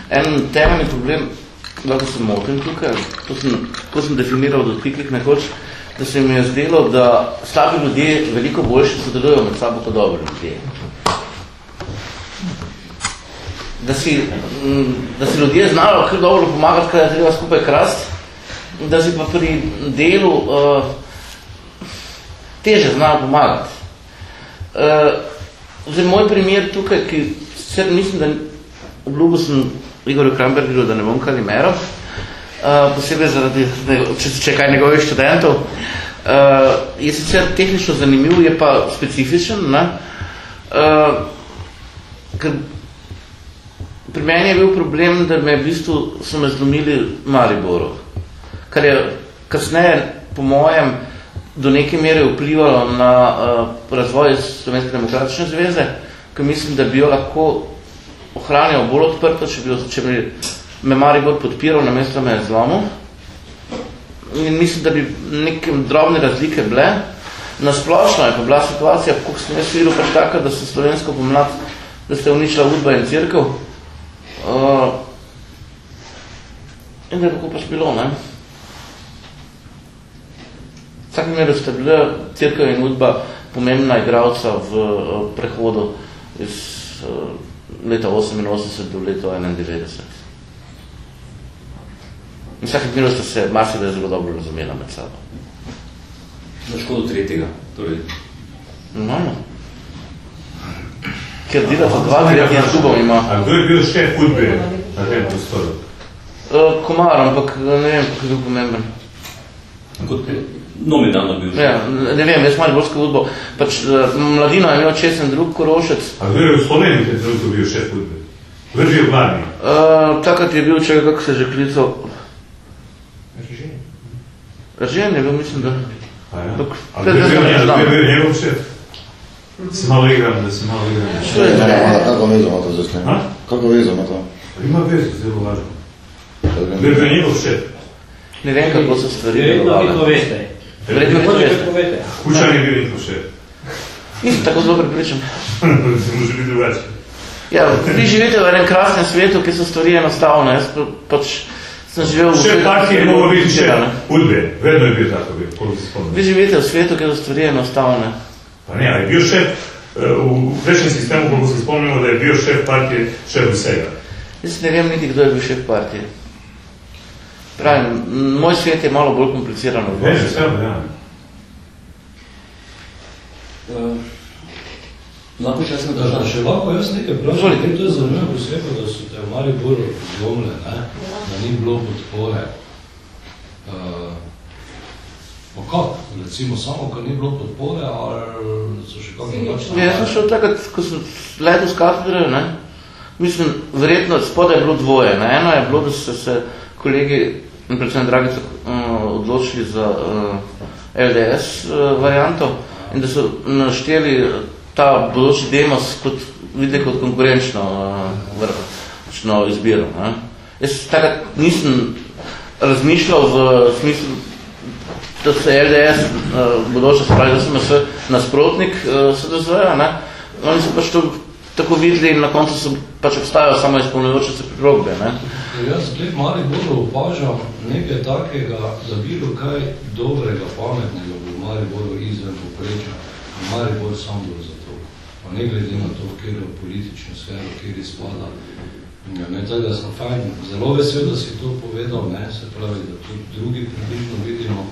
En temeljni problem, lahko se motim tukaj, to sem, to sem definiral od odkriklih nekoč, da se mi je zdelo, da slabi ljudje veliko boljše sodelujo med sabo kot dobri ljudje. Da si, da si ljudje znajo kar dobro pomagati, kaj je treba skupaj krast, da si pa pri delu uh, teže znajo pomagati. Uh, zdaj, moj primer tukaj, ki sicer mislim, da obljubil sem Igorju Krambergerju, da ne bom kalimeral, uh, posebej zaradi, če, če kaj njegovih študentov, uh, je sicer tehnično zanimiv, je pa specifičen, ne? Uh, ker pri meni je bil problem, da me v bistvu so me zlomili Mariboru, kar je kasneje, po mojem, do neke mere vplivalo na uh, razvoj Slovenske demokratične zveze, ker mislim, da bi jo lahko ohranjal bolj odprto, če bi, če bi me Maribor podpiral, namesto me je zlomil. In mislim, da bi neke drobne razlike bile. Nasplošno je pa bila situacija, kako sem jaz videl, pač taka, da se slovensko pomlad, da ste uničila udba in crkv. Uh, in da je tako pač bilo, ne? Vsak primer, da ste bile crkv in udba pomembna igralca v uh, prehodu iz uh, leta 88 do leta 91. In vsake primeru ste se marsikaj zelo dobro razumela med sabo. Na škodo tretjega, torej. No, no. Ker delate dva, tretji klubov ima. A kdo je bil šef udbe na tem prostoru? Uh, komar, ampak ne vem, kako je bil pomemben. Kot nominalno bil. Ja, ne vem, jaz malo bolj udbo. Pač, uh, mladino je imel česen drug korošec. A kdo je v Sloveniji tem trenutku bil šef udbe? Kdo je bil glavni? Uh, takrat je bil, čega, kako se že klical? Ržen je bil, mislim, da... A ja? Dok- A je kdo je bil njegov šef? Se malo igram, da se malo igram. Što je Ne, to? ima, kako vezo ima to zdaj s tem? A? Kako vezo ima to? Ima vezo, zelo važno. Je bil njegov šef? Ne vem, kako so stvari vi delovale. poveste. Verjetno vi to Verjetno vi veste. Kučan je bil njegov šef. Nisem tako zelo pripričan. Se može biti drugače. Ja, vi živite v enem krasnem svetu, kjer so stvari enostavne. Jaz pa, pač sem živel v Šef svetu, partije je ki mogel biti komplicirane. udbe. Vedno je bil tako bil, koliko se Vi spomnim. živite v svetu, kjer so stvari enostavne. Pa ne, ali je bil šef eh, v prejšnjem sistemu, koliko se spomnimo, da je bil šef partije šef vsega. Jaz ne vem niti, kdo je bil šef partije. Pravim, moj svet je malo bolj kompliciran od Ne, vašega. že sem, ja. Lahko še da nekaj še lahko jaz nekaj vprašam, ker to je zanimivo posebej, da so te v Mariboru zlomile, ne? da ni bilo podpore. Uh, pa kako? Recimo samo, ker ni bilo podpore, ali so še kakšne Ja, jaz sem šel takrat, ko sem letel z katedre, ne? Mislim, verjetno spodaj je bilo dvoje. Ne? Eno je bilo, da so se kolegi, in predvsem Dragica, uh, odločili za uh, LDS uh, varianto in da so našteli ta bodoči demos kot, videli kot konkurenčno uh, vrčno izbiro. Ne? Jaz takrat nisem razmišljal v smislu, da se LDS uh, bodoče spravi, da sem se nasprotnik uh, SDZ-ja, ne? Oni so pač to tako videli in na koncu so pač obstajajo samo izpolnjujoče se prerogbe, ne? Jaz zdaj mali bodo opažam nekaj takega, da bilo kaj dobrega, pametnega v Mariboru izven poprečja. Maribor sam bo za to. Pa ne glede na to, kjer je politično sfero, kjer je spada. Ja, ne, da sem fajn, zelo vesel, da si to povedal, ne, se pravi, da tudi drugi približno vidimo,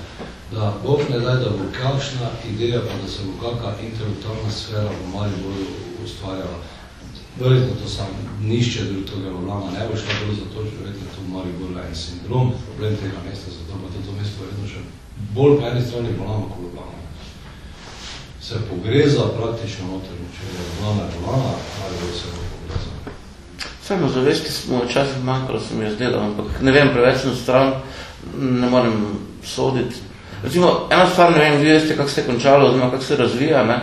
da Bog ne daj, da bo kakšna ideja, pa da se bo kakšna intelektualna sfera v Mariboru ustvarjala. Verjetno to sam, nišče drug tega Ljubljana ne bo šlo bolj zato, že verjetno je to v Mariboru en sindrom, problem tega mesta, zato pa to mesto verjetno še bolj po eni strani Ljubljana kot Ljubljana. Se pogreza praktično noter, če je Ljubljana Ljubljana, Maribor se bo pogreza. Samo zavesti smo včasih manjkalo, se mi je zdelo, ampak ne vem, preveč na stran, ne morem soditi. Recimo, ena stvar, ne vem, vi veste, kako se je končalo, oziroma kako se razvija, ne.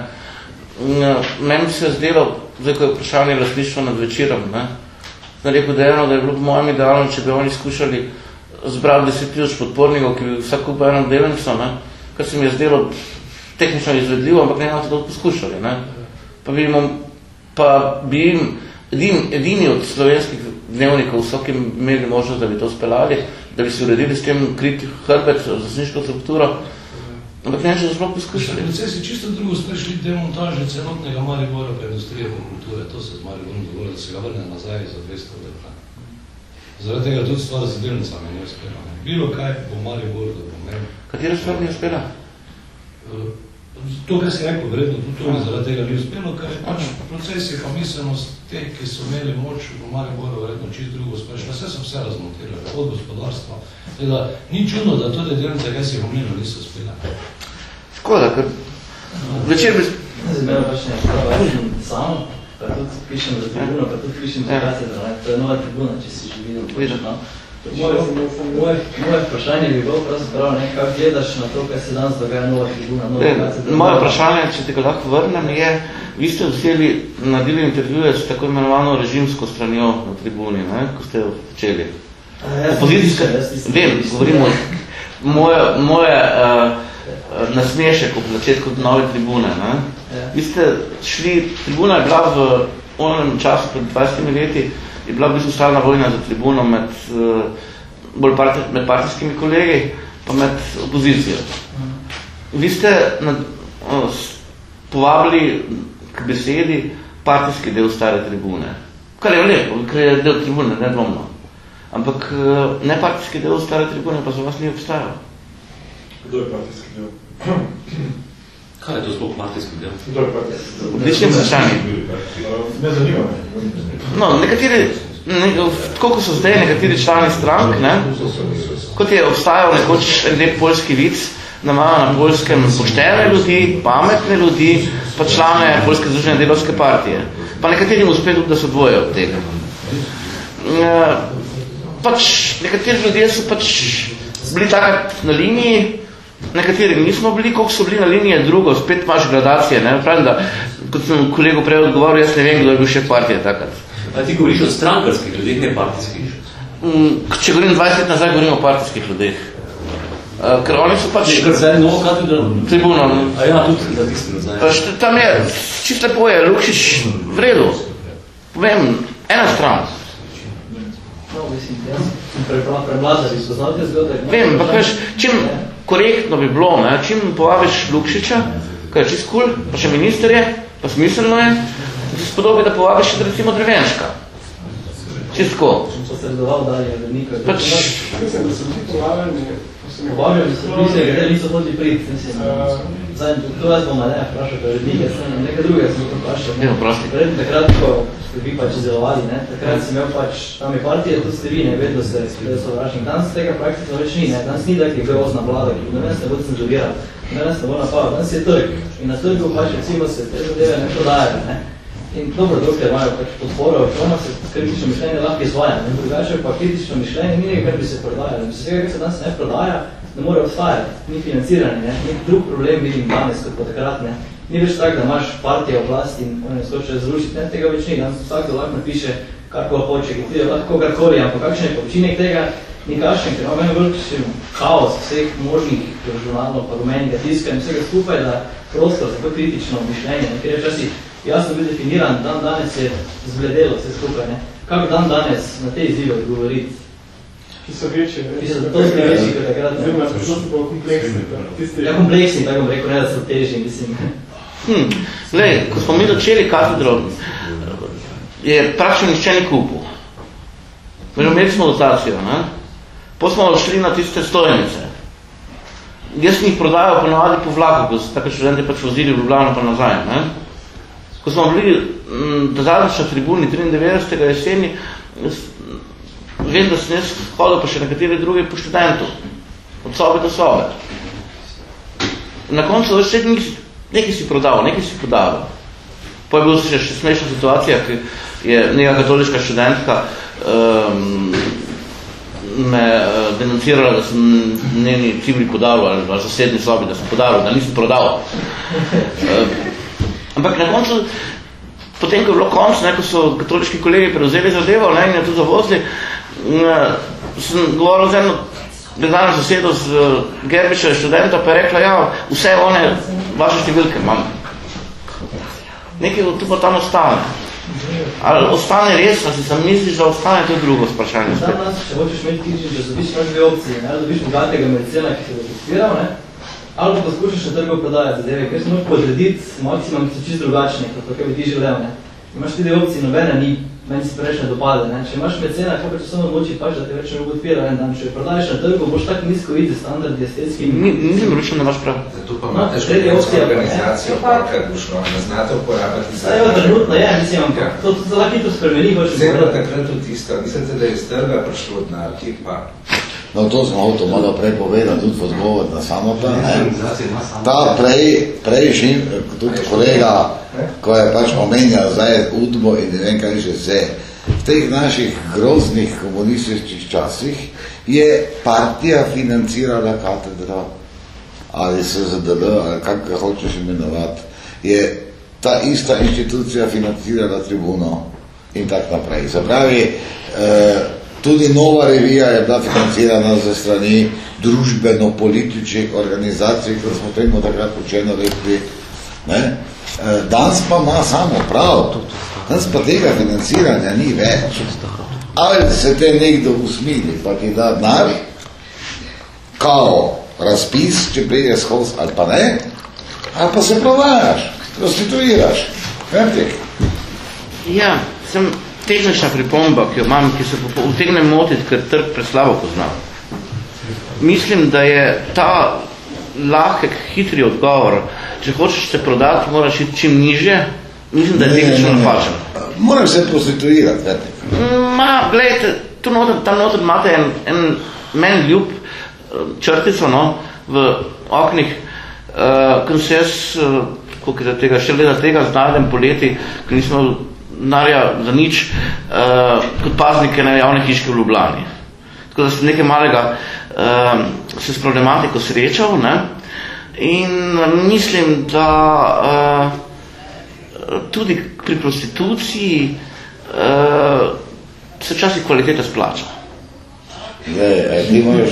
Meni se je zdelo, zdaj, ko je vprašanje lastništva nad večerom, ne, sem rekel, da je eno, da je bilo po mojem idealno, če bi oni skušali zbrati deset tisoč podpornikov, ki bi vsak kupil eno delnico, ne, kar se mi je zdelo tehnično izvedljivo, ampak ne to poskušali, ne. Pa bi jim, pa bi jim edin, edini od slovenskih dnevnikov vsaki imeli možnost, da bi to speljali, da bi si uredili s tem kriti hrbet, zasniško strukturo, ampak ne že sploh poskušali. Proces je čisto drugo, smo šli demontaže celotnega Maribora pa industrije pa kulture, to se z Mariborom dovolilo, da se ga vrne nazaj za 200 let. Zaradi tega tudi stvar z delnicami ne uspela. Bilo kaj bo Maribor, da bo imel. Katera stvar ni uspela? To, kar si rekel, verjetno tudi to zaradi tega ni uspelo, ker je pač proces je pa miselnost teh, ki so imeli moč v Mariboru, verjetno čist drugo uspešno. Vse so vse razmontirali, od gospodarstva. Teda, ni čudno, da tudi delnice, kaj si omenil, niso uspela. Škoda, ker večer bi... Zdaj, pač ne, samo, pa tudi pišem za tribuno, pa tudi pišem za katedra, to je nova tribuna, če si že videl. Videl, no. Moje, moje, moje vprašanje bi bilo pravzaprav, ne, kako gledaš na to, kaj se danes dogaja nova tribuna, nova katedra. Moje vprašanje, če te ga lahko vrnem, je, vi ste vzeli, naredili intervjuje s tako imenovano režimsko stranjo na tribuni, ne, ko ste jo počeli. Opozicijska, vem, govorimo, moje, moje uh, nasmešek ob začetku nove tribune, ne. Vi ste šli, tribuna je bila v onem času pred 20 leti, je bila v bistvu stalna vojna za tribuno med, uh, bolj parti, med partijskimi kolegi, pa med opozicijo. Vi ste na, uh, povabili k besedi partijski del stare tribune. Kar je lepo, ker je del tribune, ne dvomno. Ampak uh, ne partijski del stare tribune pa za vas ni obstajal. Kdo je partijski del? Kaj je to sploh partijski del? Kdo je partijski del? Odlične vprašanje. Ne zanima me. No, nekateri, ne, tako kot so zdaj nekateri člani strank, ne, kot je obstajal nekoč en lep poljski vic, da imajo na poljskem poštene ljudi, pametne ljudi, pa člane Poljske združene delovske partije. Pa nekaterim uspe tudi, da so dvoje od tega. E, pač, nekateri ljudje so pač bili takrat na liniji, nekateri nismo bili, koliko so bili na liniji, je drugo, spet imaš gradacije. Ne? Pravim, da, kot sem kolegu prej odgovoril, jaz ne vem, kdo je bil še partije takrat. A ti govoriš o strankarskih ljudeh, ne partijskih? Mm, če govorim 20 let nazaj, govorim o partijskih ljudeh. Ker oni so pač... Kar zdaj novo katedra? Tribuno. A ja, tudi za tisti nazaj. Pač, tam je, čisto lepo je, Lukšič, v redu. Povem, ena stran. No, mislim, jaz sem preblažal, izpoznal te zgodbe. Vem, pa veš, čim korektno bi bilo, ne, čim povabiš Lukšiča, kaj je čist cool, pa še minister je, pa smiselno je, se spodobi, da povabiš še recimo Drevenška. Čist tako. Sem posredoval dalje, vrnika. Pač... Povabljam se, mislim, da niso hodili mislim. Zdaj, to jaz bom ne vprašal, ker vrnike sem, nekaj druge sem to vprašal. Ne, vprašaj. Verjetno takrat, ko ste vi pač izdelovali, ne, takrat sem imel pač, tam je partije, tu ste vi, ne, vedno ste, da so vračni. Danes tega praktično več ni, ne, danes ni tak, je osna vlada, ki ne vem, ste bodo cenzurirali, ne ste bo napadal, danes je trg. In na trgu pač recimo se te zadeve ne prodajajo, ne. In dobro, dokler imajo pač podporo, čoma se kritično mišljenje lahko izvaja, ne drugače pa kritično mišljenje ni nekaj, bi se prodajalo. Vsega, kar se danes ne prodaja, ne more obstajati, ni financiranje, ne? Nek drug problem vidim danes, kot po takrat, ne? Ni več tak, da imaš partije oblast in oni skoče razrušiti, ne? Tega več ni, danes vsak lahko napiše, kar hoče, ki ti je lahko kogarkoli, ampak kakšen je počinek tega, ni kakšen, ker imamo en velik kaos vseh možnih žurnalno, parlamenta, tiska in vsega skupaj, da prostor za to kritično mišljenje, ne? ker je časi jasno bil definiran, dan danes je zbledelo vse skupaj, ne? Kako dan danes na te izzive odgovoriti? Ki so večje? Ki so to zbi večji kot takrat? Zdaj, so bolj kompleksni. Tisti... Ja, kompleksni, tako bom rekel, ne da so težji, mislim. Hm, lej, ko smo mi začeli katedro, je praktično nišče ni kupil. Veš, imeli smo dotacijo, ne? Po smo šli na tiste stojnice. Jaz sem jih prodajal ponovadi po vlaku, ko so tako študenti pač vozili v Ljubljano pa nazaj, ne? Ko smo bili do zadnjič na tribuni 93. jeseni, vem, da sem jaz hodil pa še nekatere druge po študentu, od sobe do sobe. Na koncu veš, nekaj, nekaj si prodal, nekaj si podal. Pa je bila še, še smešna situacija, ki je neka katoliška študentka um, me uh, denuncirala, da sem njeni cimri podaril ali v zasedni sobi, da sem podaril, da nisem prodal. Uh, ampak na koncu, potem, ko je bilo konc, ne, ko so katoliški kolegi prevzeli zadevo ne, in je to zavozili, sem govoril z eno gledalno zasedo z uh, Gerbičeve študenta, pa je rekla, ja, vse one vaše številke imam nekaj tu pa tam ostane. Ali ostane res, ali si sam misliš, da ostane to drugo sprašanje? Tam nas, če hočeš imeti tični časopis, imaš dve opcije, ne? dobiš bogatega medicina, ki se podpiral, ne? Ali pa poskušaš na trgu prodajati zadeve, ker se moraš podrediti maksimum, ki so čist drugačni, kot to, kaj bi ti želel. Ne? Imaš tudi opcije, nobene ni, meni se preveč ne dopade. Ne? Če imaš medicina, kako če samo moči pač, da te več ne bo podpiral en dan, če prodaješ na trgu, boš tako nizko videti standardi estetski. Nisem rečel, da imaš prav. Zato pa imate še evropsko organizacijo, pa kar boš no, ne znate uporabljati. Zdaj, jo, trenutno je, mislim, ja. to, to se lahko hitro spremeni. Zdaj pa takrat tudi tisto, mislite, da je iz trga prišlo denar, ki pa No, to sem avto malo prej povedal, tudi v odgovor na samota. Ne? Ta prej, prejšnji, tudi kolega, ko je pač omenjal zdaj udbo in ne vem kaj že vse, v teh naših groznih komunističnih časih je partija financirala katedra ali SZDL, ali kako ga hočeš imenovati, je ta ista inštitucija financirala tribuno in tako naprej. Se pravi, eh, Tudi nova revija je bila financirana za strani družbeno-političnih organizacij, kot smo temu takrat počeno rekli. Ne? E, danes pa ima samo prav. Danes pa tega financiranja ni več. Ali se te nekdo usmili, pa ti da denar, kao razpis, če prije skozi, ali pa ne, ali pa se prodajaš, prostituiraš. Vertik. Ja, sem tehnična pripomba, ki jo imam, ki se utegne motiti, ker trg preslavo pozna. Mislim, da je ta lahek, hitri odgovor, če hočeš se prodati, moraš iti čim niže, mislim, da je tehnično napačen. Moram se prostituirati, vete. Ma, gledajte, tu noter, tam noter imate en, en meni ljub eh, črtico, no, v oknih, uh, ko se jaz, uh, koliko je tega, še leta tega znajdem poleti, ko nismo narja za nič uh, kot paznike na javne hiške v Ljubljani. Tako da sem nekaj malega uh, se s problematiko srečal ne? in mislim, da uh, tudi pri prostituciji uh, se včasih kvaliteta splača. Ne, ti moraš,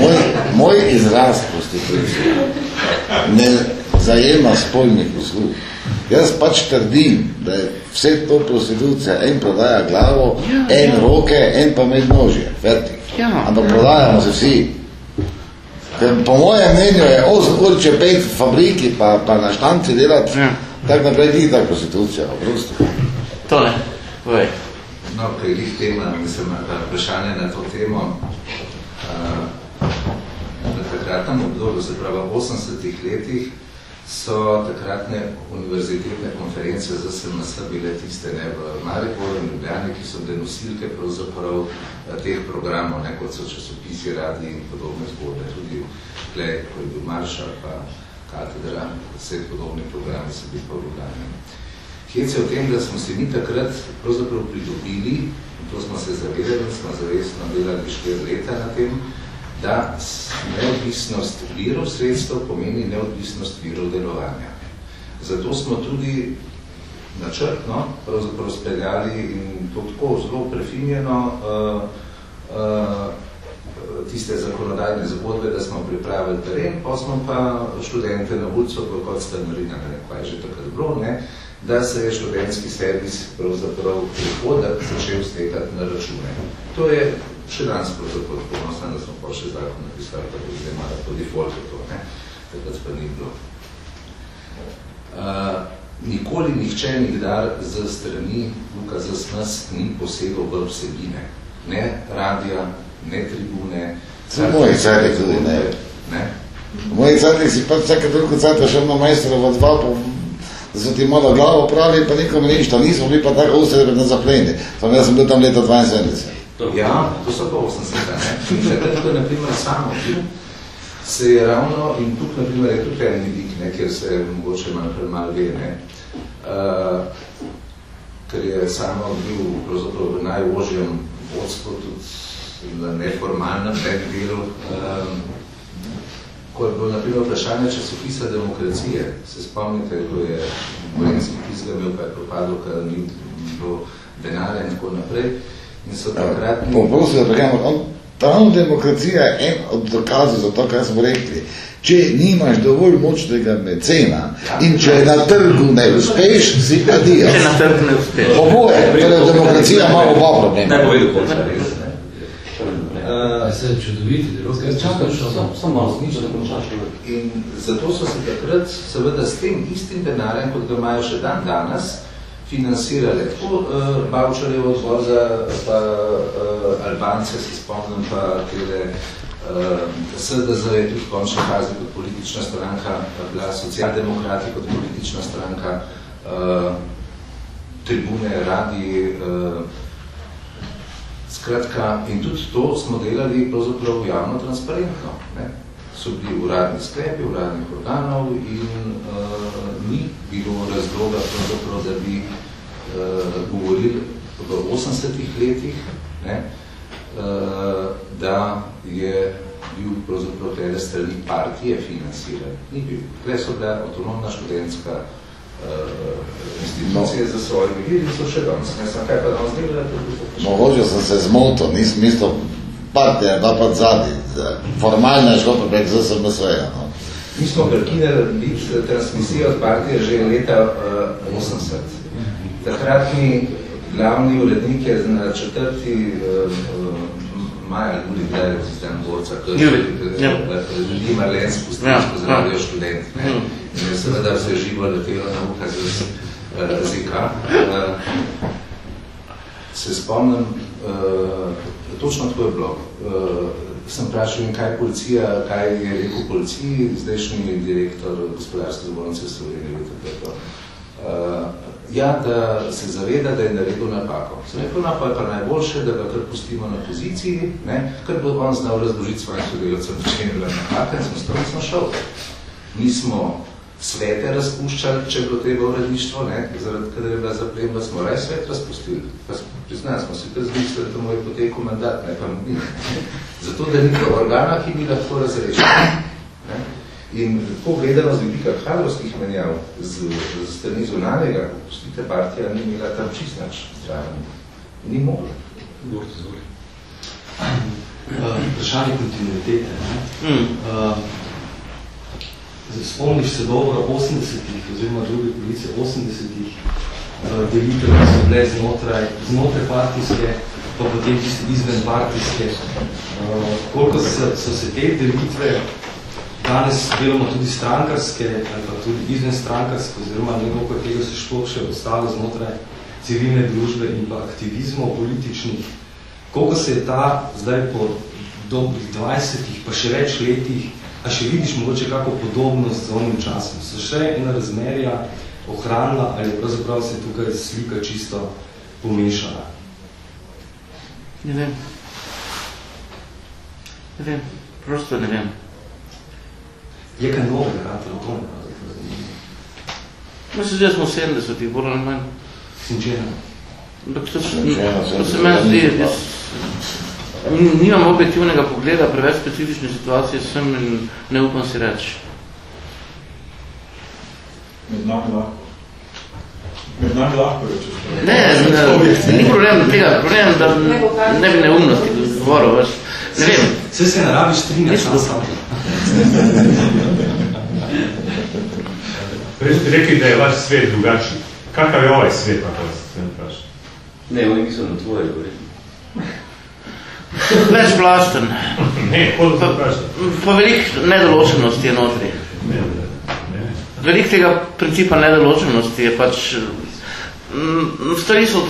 moj, moj izraz prostitucije ne zajema spolnih uslug. Jaz pač trdim, da je vse to prostitucija, en prodaja glavo, ja, en ja. roke, en pa med nožje, vertik. Ja, Ampak prodajamo se vsi. Ker po mojem mnenju je 8 ur, če pet v fabriki, pa, pa na štanci delati, ja. tak naprej ni ta prostitucija, prosto. Tole, povej. No, pri lih tema, mislim, vprašanje na to temo, uh, na takratnem obdobju, se pravi v 80-ih letih, so takratne univerzitetne konference za SMS bile tiste ne, v Mariboru in Ljubljani, ki so denosilke pravzaprav eh, teh programov, ne, kot so časopisi, radi in podobne zgodbe. Tudi tle, ko je bil Maršal, pa katedra, vse podobne programe so bili pa v Ljubljani. Hec je v tem, da smo se mi takrat pravzaprav pridobili, in to smo se zavedali, smo zavestno delali štiri leta na tem, da neodvisnost virov sredstev pomeni neodvisnost virov delovanja. Zato smo tudi načrtno pravzaprav speljali in to tako zelo prefinjeno uh, uh, tiste zakonodajne zgodbe, da smo pripravili teren, pa smo pa študente na ulico, kot sta Marina, ne, pa je že takrat bilo, ne, da se je študentski servis pravzaprav prihodak začel stekati na račune. To je še danes pravzaprav ponosno, da smo pa še zakon napisali, tako zdaj malo po defaultu to, ne? takrat pa ni bilo. Uh, nikoli nihče nikdar z strani Luka Zasnas ni posegal v vsebine. Ne radija, ne tribune. V mojih zadnjih tudi ne. ne? V mojih zadnjih si pa vsake drugo cajta šel na majstra v dva, po, da so ti malo glavo pravi, pa nikom nič, to nismo bili pa tako uste, da bi nas zapleni. Jaz sem bil tam leta 72. Ja, to so pa 80, ne. Ko je, naprimer, samo se je ravno, in tukaj, naprimer, je tukaj en vidik, ne, kjer se mogoče malo premal ve, ne, uh, ker je samo bil pravzaprav v najožjem vodstvu, tudi na neformalnem delu. Um, ko je bilo naprimer vprašanje časopisa demokracije, se spomnite, ko je Gorenski pisga imel, pa je propadlo, ker ni bilo denarja in tako naprej. In so takrat... Poprosim, da prekajamo, on, pravno demokracija je en od dokazov za to, kar smo rekli. Če nimaš dovolj močnega mecena in če na trgu ne uspeš, si adijo. Če na trgu ne uspeš. Oboje, torej demokracija ima oba problema. Ne povedal konca, res. ne. Uh, Se je čudoviti, delo, ker čakam, Samo sam malo, nič da končaš. In zato so se takrat seveda s tem istim denarjem, kot ga imajo še dan danes, financirale tako uh, Bavčarjev odbor za pa, uh, Albance, se spomnim, pa tele uh, SDZ je tudi v končni fazi kot politična stranka, bila socialdemokrati kot politična stranka, uh, tribune, radi, uh, Skratka, in tudi to smo delali pravzaprav javno transparentno. Ne? So bili uradni sklepi, uradnih organov in uh, ni bilo razloga pravzaprav, da bi uh, govorili v 80-ih letih, ne? Uh, da je bil pravzaprav tele strani partije financiran. Ni bil. Tukaj so bila avtonomna študentska uh, institucije za svoje viri in so še danes. Ne sem kaj pa danes delali, Mogoče sem se zmotil, nisem mislil partija, da pa zadnji. Formalna je škoda prek ZSMS-ja. No. Mi smo prekinili biti transmisijo od partije že leta uh, 80. Takratni glavni urednik je na četrti uh, uh, maja, Juli Gledek, sistem borca, Juli, ja. ljudi Marlen spustili Ja, skozi ja. študent. Ne? Mhm. In je seveda se živo letelo nauka z uh, ZK. Uh, se spomnim, uh, točno tako je bilo. Uh, sem vprašal, in kaj policija, kaj je rekel policiji, zdajšnji direktor gospodarske zbornice Slovenije. Uh, ja, da se zaveda, da je naredil napako. Sem rekel, no, pa je pa najboljše, da ga kar pustimo na poziciji, ne, ker bo on znal razložiti svojim sodelavcem, v čem je bila napaka, in smo s tem šel. Nismo svete razpuščali, če je bilo treba uredništvo, ne, zaradi kadar je bila zapremba, smo raj svet razpustili. Pa smo, priznali smo si kar zmislili, da mu je potekel mandat, ne, pa ni. Zato, da ni to organa, ki bi lahko razrešili. Ne. In tako gledano z vidika kadrovskih menjav, z, z strani zunanjega, ko pustite partija, ni imela tam čist nič zraven. Ni mogla. Govorite, izvoli. Uh, vprašanje kontinuitete. Ne? Mm. Uh, spomniš se dobro 80-ih oziroma druge police 80-ih uh, delitev, ki so bile znotraj, znotraj partijske, pa potem čisto izven partijske. Uh, koliko so, so se te delitve danes delamo tudi strankarske, ali pa tudi izven strankarske, oziroma nekoliko tega se šlo še ostalo znotraj civilne družbe in pa aktivizmov političnih. Koliko se je ta zdaj po dobrih 20 pa še več letih, a še vidiš mogoče kako podobnost z onim časom? So še ena razmerja ohranila ali pravzaprav se tukaj slika čisto pomešala? Ne vem. Ne vem, prosto ne vem. Je kaj novega ratalo to? Mislim, da smo v 70-ih, bolj ali manj. Sinčeno. Ampak to, se- to se meni zdi, jaz nimam objektivnega pogleda, preveč specifične situacije sem in ne upam si reči. Med nami lahko. Med nami lahko ste. Ne, ne, ni problem tega, problem, da ne bi neumnosti govoril, veš. Ne vem, Vse se narabiš strinjaš, Nisem sam. Prej ste rekli, da je vaš svet drugačen. Kakav je ovaj svet, na kaj se ne vprašal? Ne, oni niso na tvoje govori. Več plasten. Ne, se vprašal. Pa veliko nedoločenosti je notri. Ne, ne, ne. Veliko tega principa nedoločenosti je pač... mm, Stvari so,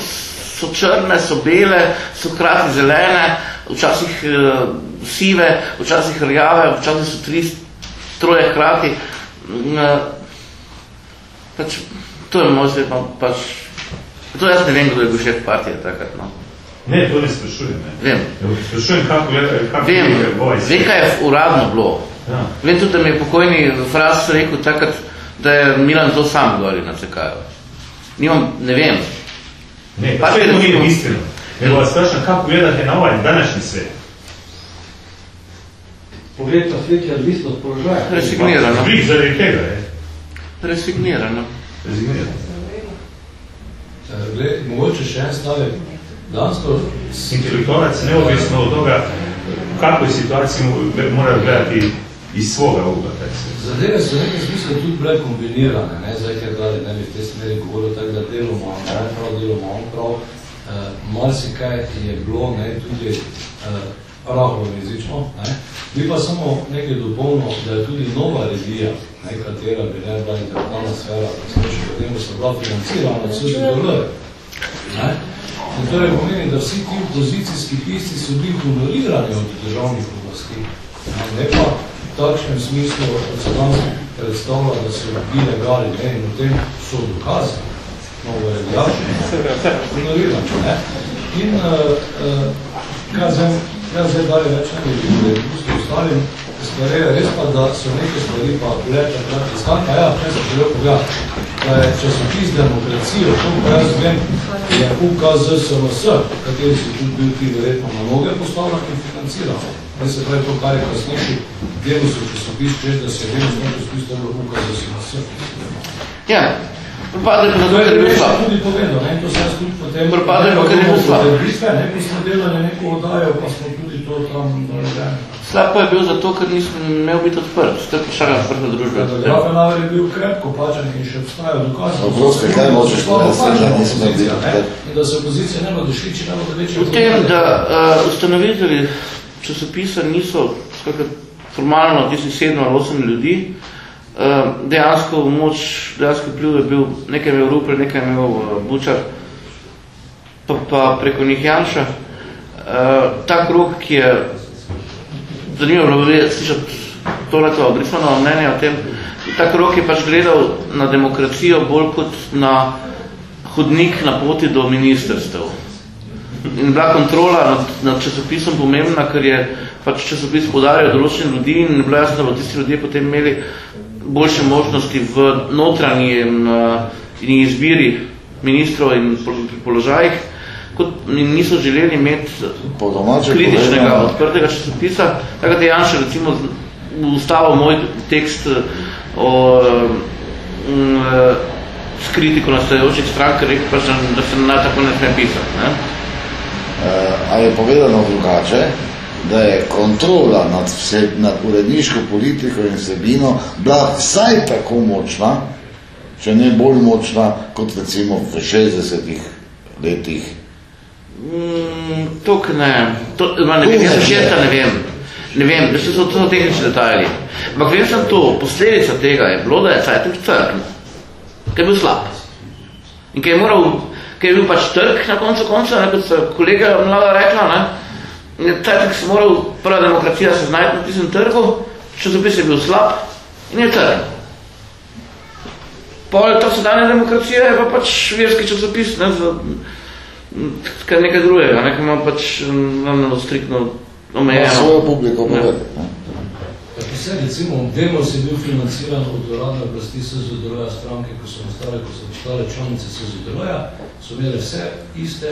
so črne, so bele, so hkrati zelene, včasih uh, sive, včasih rjave, včasih so tri, troje hkrati. Mm, eh, pač, to je moj svet, no, pač... To jaz ne vem, kdo je bil šef partije takrat, no. Ne, to ne sprašujem. Ne. Vem. Ja, Sprašujem, kako je, kako Vem, je ovaj vem, kaj je uradno bilo. Ja. Vem tudi, da mi je pokojni fraz rekel takrat, da je Milan to sam govori na CK-ju. nimam, ne vem. Ne, pa to je to ni bistveno. Nego vas sprašam, kako gledate na ovaj današnji svet? Pogled na svet je odvisno od položaja. Resignirano. Bih zaradi tega, je. Resignirano. Resignirano. Gled, mogoče še en stavek. Dansko... Intelektualac neodvisno od toga v kakoj situaciji mo- mora gledati iz svoga ugla. Zadeve so v nekem smislu tudi bile kombinirane, ne, zdaj, ker dalje ne bi v tej smeri govoril tako, da deloma on prav, deloma on prav. Uh, marsikaj je bilo ne, tudi uh, rahlo jezično, ne. Bi pa samo nekaj dopolnil, da je tudi nova revija, ne, katera bi ne bila intelektualna sfera, potem bo se bila financirana od SZDL. Ne. In to je pomeni, da vsi ti opozicijski pisci so bili honorirani od državnih oblasti. Ne, ne pa v takšnem smislu, da se tam predstavlja, da so bili legali, ne, in v tem so dokazi. Novo je jasno, honorirani, ne. In uh, uh, kaj zdaj, kaj zdaj dalje več ne bi da je pusti ostalim stvari, res pa, da so neke stvari pa bile takrat iskanka, ja, kaj sem želel pogledati, da je časopis demokracijo, to pa jaz vem, je UKZSMS, kateri si tudi bil ti verjetno na noge postavljen in financiran. Ne se pravi to, kar je kasnejši delo so časopis, češ, da se je vedno znamo časopis, da je bilo UKZSMS. Ja, propade pa zato, ker je bil slab. tudi povedal, ne, to se jaz tudi potem... Propade pa, ker je bil slab. Ne, ko smo delali neko oddajo, pa smo tudi to tam naredili. Slab pa je bil zato, ker nisem imel biti odprt. To je vprašanje odprte družbe. Naver je bil krepko plačan in še obstajajo dokazi. Oprosti, kaj hočeš povedati, da? In da se opozicija ne bo došli, če ne bo večje... V tem, da uh, ustanovitelji časopisa niso skratka, formalno tistih sedem ali osem ljudi, uh, dejansko moč, dejansko vpliv je bil, nekaj imel Rupel, nekaj imel uh, Bučar, pa, pa preko njih Janša. Uh, ta krog, ki je zanimivo bilo bi slišati toliko Grifonova mnenja o tem, ta krog je pač gledal na demokracijo bolj kot na hodnik na poti do ministerstev. In bila kontrola nad, nad časopisom pomembna, ker je pač časopis podarjal določene ljudi in je bilo jasno, da bodo tisti ljudje potem imeli boljše možnosti v notranji in izbiri ministrov in pol- položajih, kot niso želeli imeti kritičnega, povedano. odprtega časopisa. Tako da je Janša recimo ustavil moj tekst eh, o um, s kritiko nastajajočih strank, rekel pač, da, da se naj tako ne sme pisati. Ne? Uh, ali je povedano drugače, da je kontrola nad, vse, nad uredniško politiko in vsebino bila vsaj tako močna, če ne bolj močna, kot recimo v 60-ih letih. Mm, tok ne, to, ma, ne jaz še šesta ne vem. Ne vem, da so to, to tehnični detajli. Ampak vem sem to, posledica tega je bilo, da je Cajtek trg, ker je bil slab. In ker je moral, ker je bil pač trg na koncu konca, ne, kot se kolega mlada rekla, ne, Cajtek se moral, prva demokracija se znajti na tistem trgu, časopis je bil slab in je trg. Pol ta sedanja demokracija je pa pač verski časopis, ne, za, kar nekaj drugega, ne, ki ima pač no, striktno omejeno. Na svojo publiko Ja. povedati. ne. Tako se, recimo, Demos je bil financiran od uradne oblasti SZDL-ja stranke, ko so nastale, ko so postale članice SZDL-ja, so imeli vse iste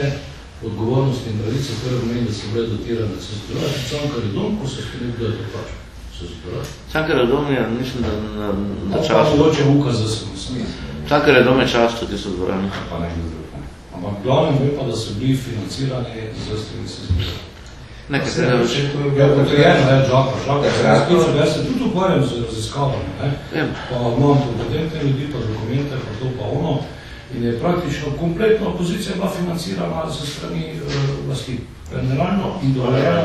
odgovornosti in pravice, koje pomeni, da so bile dotirane SZDL-ja, tudi Cankar je dom, ko so sklenili, kdo je to. SZDL-ja. Cankar je dom je, mislim, da na, na Pa času. mogoče muka za smisel. Cankar je dom je čas tudi so dvorani. Pa ne drug. Ampak glavnem vem pa, da so bili financirani z strani SZDL-ja. Nekaj se Vse, ne če to je Ja, bilo potrjeno je žaka, žaka. Jaz, se tudi ukvarjam z raziskavami, ne? Ja. pa imam kompetentne ljudi, pa dokumente, pa to pa ono. In je praktično kompletna opozicija bila financirana ze strani uh, vlasti. Generalno in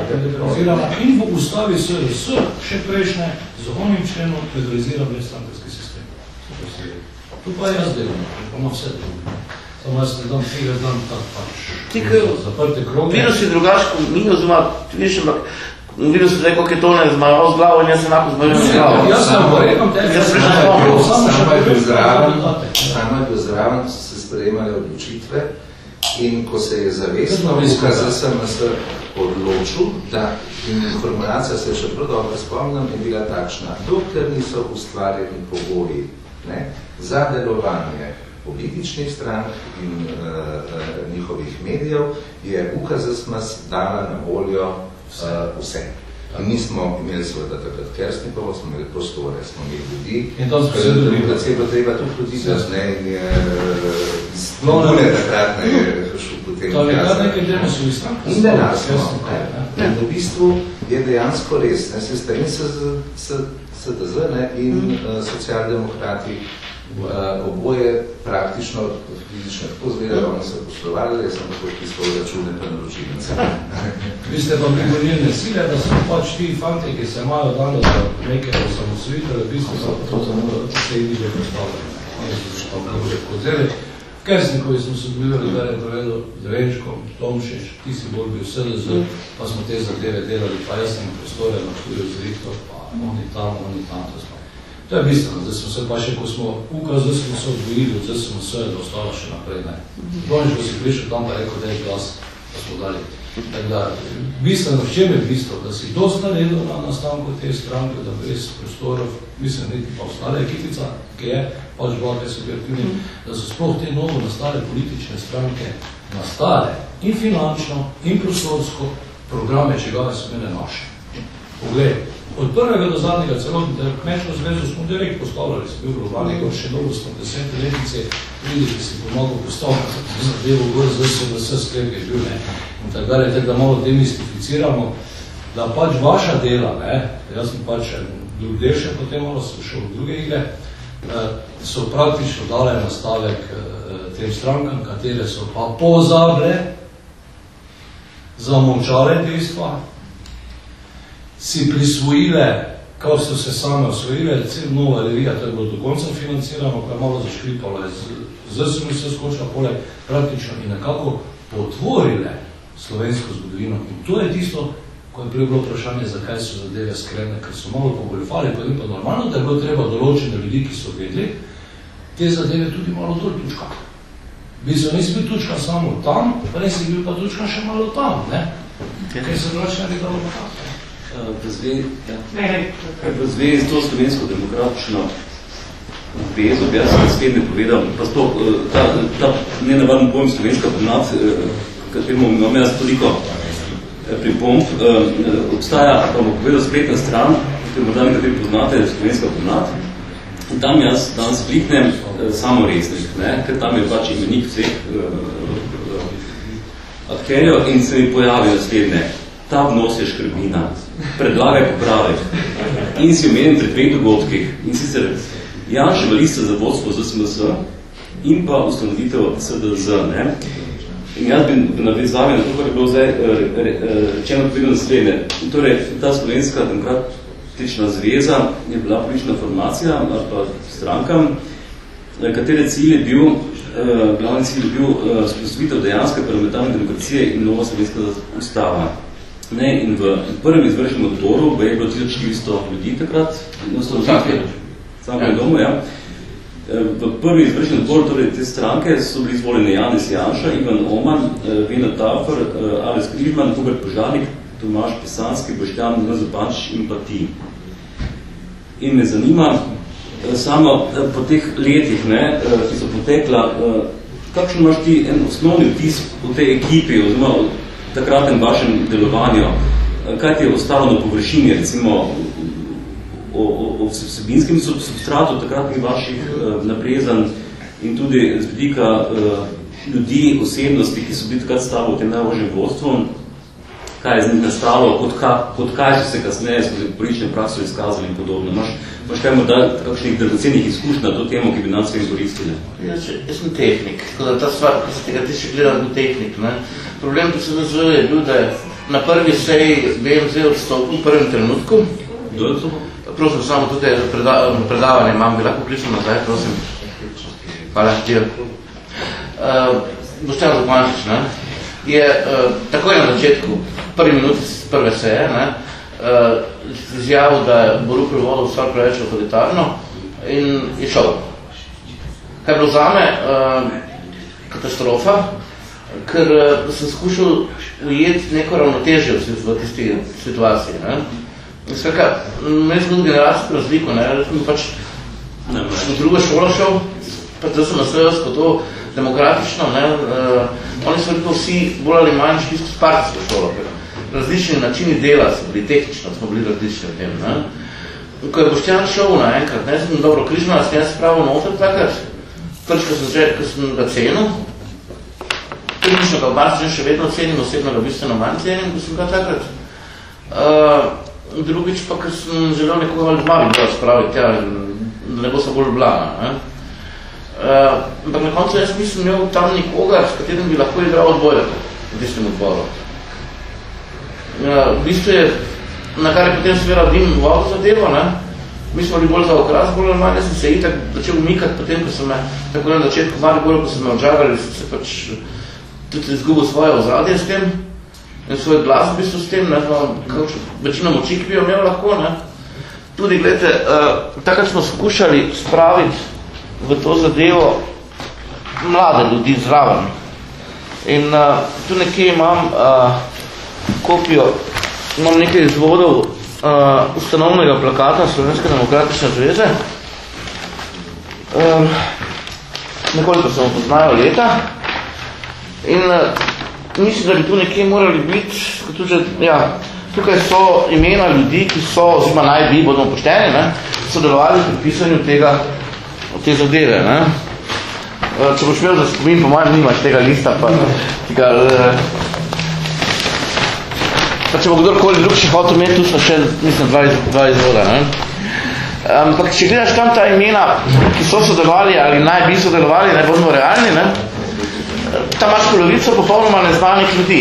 federalizirana in v ustavi SRS še prejšnje z onim členom federaliziran brezstrankarski sistem. To pa jaz delam, pa ima vse to. Samo jaz ne dam tega, znam tak pač. Ti, ke- Zaprte kroge. Virus je drugačko, mi oziroma, ti vidiš, ampak virus je zdaj, koliko je to ne zmagal z glavo in jaz enako zmagam z glavo. Jaz sem verjetno tebi. Jaz sem Samo je spomnil. bil- Samo je bil zraven, samo je bil zraven, so se sprejemale odločitve in ko se je zavestno res Luka kaže. ZSMS odločil, da in informacija se še prav dobro spomnim, je bila takšna, dokler niso ustvarjeni pogoji ne, za delovanje političnih strank in uh, njihovih medijev, je UKZSMS dala na voljo uh, vse. In mi smo imeli seveda takrat Kerstnikovo, smo imeli prostore, smo imeli ljudi. In to smo se dobili. Demokracije bo treba tudi ljudi ne, in je zbune takrat ne je šel potem. To je kar nekaj demo so vi stranke. In denar smo. Ne, v bistvu je dejansko res. Ne, se stavim se z SDZ ne, in uh, socialdemokrati uh, oboje praktično fizično tako zvedali, oni so poslovali, jaz sem tako tisto račune pa naročili. Vi ste pa prigonilne sile, da so pač ti fanti, ki se imajo dano za neke osamosvojitele, v bistvu so to se jih že postavljali. Oni so še pa mnogo vzeli. Kersnikovi smo se dobivali, da je povedal z Renčkom, Tomšič, ti si bolj bil SLZ, pa smo te zadeve delali, pa jaz sem prostore na tujo zrihto, pa oni tam, oni tam, to smo. To je bistveno, zdaj smo se pa še, ko smo ukaz, zdaj smo se odvojili, zdaj smo se da ostalo še naprej, ne. Tomšič, ko si prišel tam, pa rekel, da je glas, pa smo dali. Tako da, bistveno, v čem je bistvo, da si dost naredil na nastanku te stranke, da bi res prostorov, mislim, neki pa ostale ekipica, ki je, pač bila, ki so bili da so sploh te novo nastale politične stranke nastale in finančno, in prostorsko programe, če ga so mene naše. Poglej, od prvega do zadnjega celotnega kmečko zvezo smo direkt postavljali, sem bil v gor še dolgo smo desete letnice, vidiš, ki si pomagal postavljati, zadevo gor, zdaj so vse sklep je bil, ne, in tako dalje, tako da malo demistificiramo, da pač vaša dela, ne, jaz sem pač drug del še potem malo šel v druge igre, so praktično dale nastavek tem strankam, katere so pa pozable, zamolčale dejstva, si prisvojile, kao so se same osvojile, cel nova revija, to je bilo do konca financirano, ko je malo zaškripala, zdaj sem se skočila poleg praktično in nekako potvorile slovensko zgodovino. In to je tisto, ko je prej bilo vprašanje, zakaj so zadeve skrene, ker so malo pogoljufali, pa pa normalno, da je bilo treba določene ljudi, ki so vedli, te zadeve tudi malo dol tučkati. Bi se nisi bil tučka samo tam, pa nisi bil pa tučka še malo tam, ne? Ker se drugače ne bi dalo pa tam v zvezi, ja. v zvezi z to slovensko demokratično vezo, bi jaz spet ne povedal, pa sploh ta, ta nenavaden pojem slovenska pomlad, kateremu imam jaz toliko pripomp, obstaja, pa bom povedal spletna stran, ker morda nekateri poznate slovenska pomlad, in tam jaz danes kliknem samoresnik, ne, ker tam je pač imenik vseh akterjev in se mi pojavi naslednje, ta vnos je škrbina, predlagaj popravek. In si omenim pri dveh dogodkih, in sicer Janševa lista za vodstvo ZSMS in pa ustanovitev SDZ. Ne? In jaz bi navezali na to, kar je bilo zdaj rečeno povedano naslednje. Torej, ta slovenska demokratična zveza je bila politična formacija ali pa stranka, katere cilj je bil, glavni cilj je bil spostavitev dejanske parlamentarne demokracije in nova slovenska ustava. Ne, in v prvem izvršnem odboru bo je bilo 1400 ljudi takrat, na slovenske, samo ja. domu, ja. V prvi izvršnem odboru, torej te stranke, so bili izvoljeni Janis Janša, Ivan Oman, Vena Tafer, Ales Križman, Hubert Požarnik, Tomaš Pisanski, Boštjan Zapančič in pa ti. In me zanima, samo po teh letih, ne, ki so potekla, kakšen imaš ti en osnovni vtis v tej ekipi, oziroma takratnem vašem delovanju, kaj ti je ostalo na površini, recimo o, o, o vsebinskem substratu takratnih vaših uh, naprezan in tudi z vidika uh, ljudi, osebnosti, ki so bili takrat stalo v tem najvožjem vodstvu, kaj je z njih nastalo, kot, ka, kot so se kasneje skozi politične prakso izkazali in podobno. Maš, maš kaj morda kakšnih dragocenih izkušnj na to temo, ki bi nam svojim koristili? Ja, jaz sem tehnik, tako da ta stvar, ko se tega tiče gledal, bil tehnik. Ne? Problem, ki se razvoje, je bil, da je na prvi seji BMZ odstopil v prvem trenutku. Kdo je to? Prosim, samo tudi predavanje imam, bi lahko prišel nazaj, prosim. Hvala, htio. Uh, Boštjan Zapančič, ne? Je uh, takoj na začetku, prvi minuti prve seje, ne, uh, izjavil, da bo Rupel vodil stvar preveč autoritarno in je šel. Kaj je bilo zame uh, katastrofa, ker uh, sem skušal ujeti neko ravnotežje v tisti situaciji. Ne. Sveka, imeli smo generacijsko razliko, ne, sem pač v drugo šolo šel, pa da so naslojevsko to demokratično, ne, uh, oni so rekel vsi bolj ali manj šli s partijsko šolo. Različni načini dela so bili, tehnično smo bili različni v tem. Ne. Ko je Boštjan šel naenkrat, ne, sem dobro križno, sem jaz spravil noter takrat, prvič, ko sem, že, ko sem ga cenil, klinično ga v Barcelonu še vedno cenim, osebno ga bistveno manj cenim, ko sem ga takrat. Uh, drugič pa, ker sem želel nekoga ali dva bi spraviti, ja, ne bo se bolj blana. Ne? Uh, ampak na koncu jaz nisem imel tam nikoga, s katerim bi lahko igral odbojek v tistem odboru. Uh, v bistvu je, na kar je potem seveda dim v avto zadevo, ne? mi smo bili bolj za okras, bolj manj, jaz sem se itak začel umikati potem, ko so me, tako na začetku, malo bolj, ko so me odžagali, so se pač tudi izgubil svoje ozadje s tem in svoj glas v bistvu s tem, ne, kakšno večino moči, ki bi jo imel lahko, ne. Tudi, gledajte, uh, takrat smo skušali spraviti v to zadevo mlade ljudi zraven. In uh, tu nekje imam uh, kopijo, imam nekaj izvodov uh, ustanovnega plakata Slovenske demokratične zveze. Um, nekoliko se poznajo leta. In uh, mislim, da bi tu nekje morali biti, kot tudi, ja, tukaj so imena ljudi, ki so, oziroma naj bi, bodo pošteni, ne, sodelovali pri pisanju tega, te zadeve. Ne. Uh, če boš imel za spomin, po mojem nimaš tega lista, pa tega, uh, pa če bo kdorkoli drug še hotel imeti, tu so še, mislim, dva, dva izvoda. Ne. Ampak, če gledaš tam ta imena, ki so sodelovali ali naj bi sodelovali, naj bodo realni, ne, tam imaš polovico popolnoma neznanih ljudi.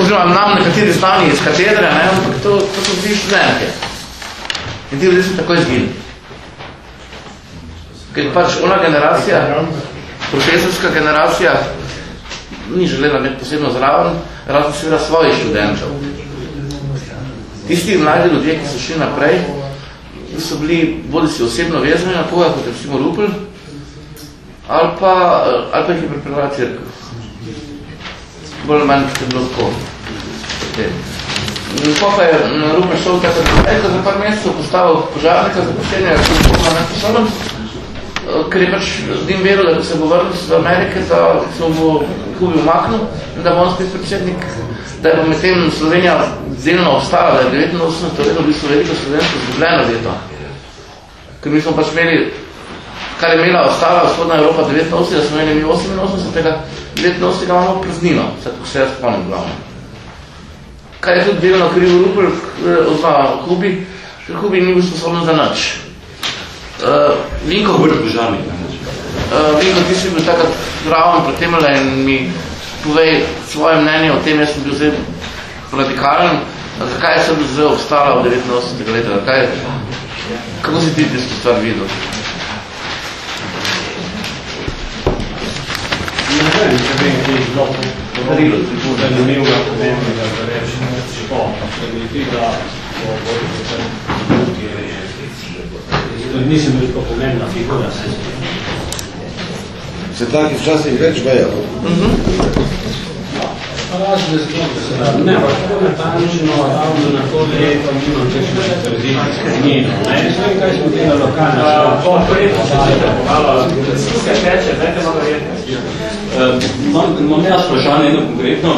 Oziroma, nam nekateri znani iz katedre, ne, ampak to, to so vsi študente. In ti ljudje so tako izgili. Ker pač ona generacija, profesorska generacija, ni želela imeti posebno zraven, razen seveda svojih študentov. Tisti mladi ljudje, ki so šli naprej, so bili bodi si osebno vezani na koga, kot je recimo Rupel, ali pa, ali pa jih je pripravila crkva. Bolj manj, kot je bilo tako. In pa je Rupen šel tako nekaj za par mesecev postavil požarnika za poštenje, ki je na nesposobem, ker je pač njim veril, da se bo vrnil z Amerike, da se bo Kubi umaknil in da bo on spet predsednik, da je med tem Slovenija zelno obstala, da je 89 leto v bistvu veliko slovensko zgubljeno leto. Ker mi smo pač imeli kar je imela ostala vzhodna Evropa 89, da smo imeli 88, tega 89 imamo praznino, vse tako se jaz spomnim glavno. Kaj je tudi delno krivo Rupel, eh, ozva Kubi, ker Kubi ni bil sposoben za nič. Uh, Vinko, uh, Vinko, ti si bil takrat zraven pred temele in mi povej svoje mnenje o tem, jaz sem bil zdaj radikalen, zakaj sem zdaj obstala v 89. leta, kaj, kako si ti tisto stvar videl? Ne vem, če vem, ki je zelo zanimivega pomembnega, da rečem, to, da tega nisem bil tako pomembna figura. Se taki včasih več vejo? Razne zgodbe, ne, pa tako natančno, ravno na to leto, nimam kakšne četrdine, njeno, ne, ne vem, kaj smo tega lokalna šla. Po prijetno se se malo, skupaj teče, dajte malo verjetno. Imam jaz vprašanje, eno konkretno.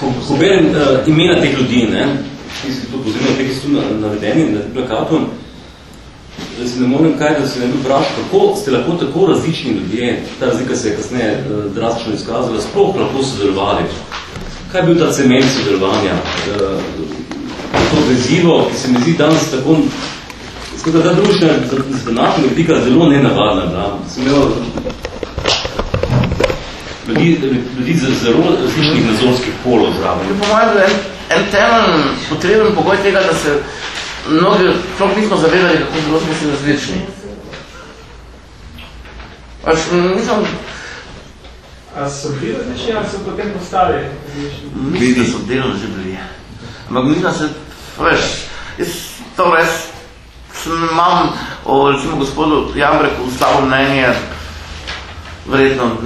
Ko, ko berem uh, imena teh ljudi, ne, ki so tu pozirno, te, ki so tu navedeni na plakatu, se ne morem kaj, da se ne bi vprašal, kako ste lahko tako različni ljudje, ta razlika se je kasneje drastično izkazala, sploh lahko sodelovali. Kaj je bil ta cement sodelovanja? To vezivo, ki se mi zdi danes tako Skoda, ta družina z današnjega vidika zelo nenavadna, da sem imel ljudi, ljudi z zelo različnih nazorskih polov zraven. Po mojem, en, en temen potreben pogoj tega, da se mnogi sploh nismo zavedali, kako zelo smo si različni. Pač, nisem... A so bili različni, ali so potem postali? Mislim, da so delno že bili. Ampak mislim, da se, veš, jaz, to res, sem imam o, recimo, gospodu Jambreku slabo mnenje, verjetno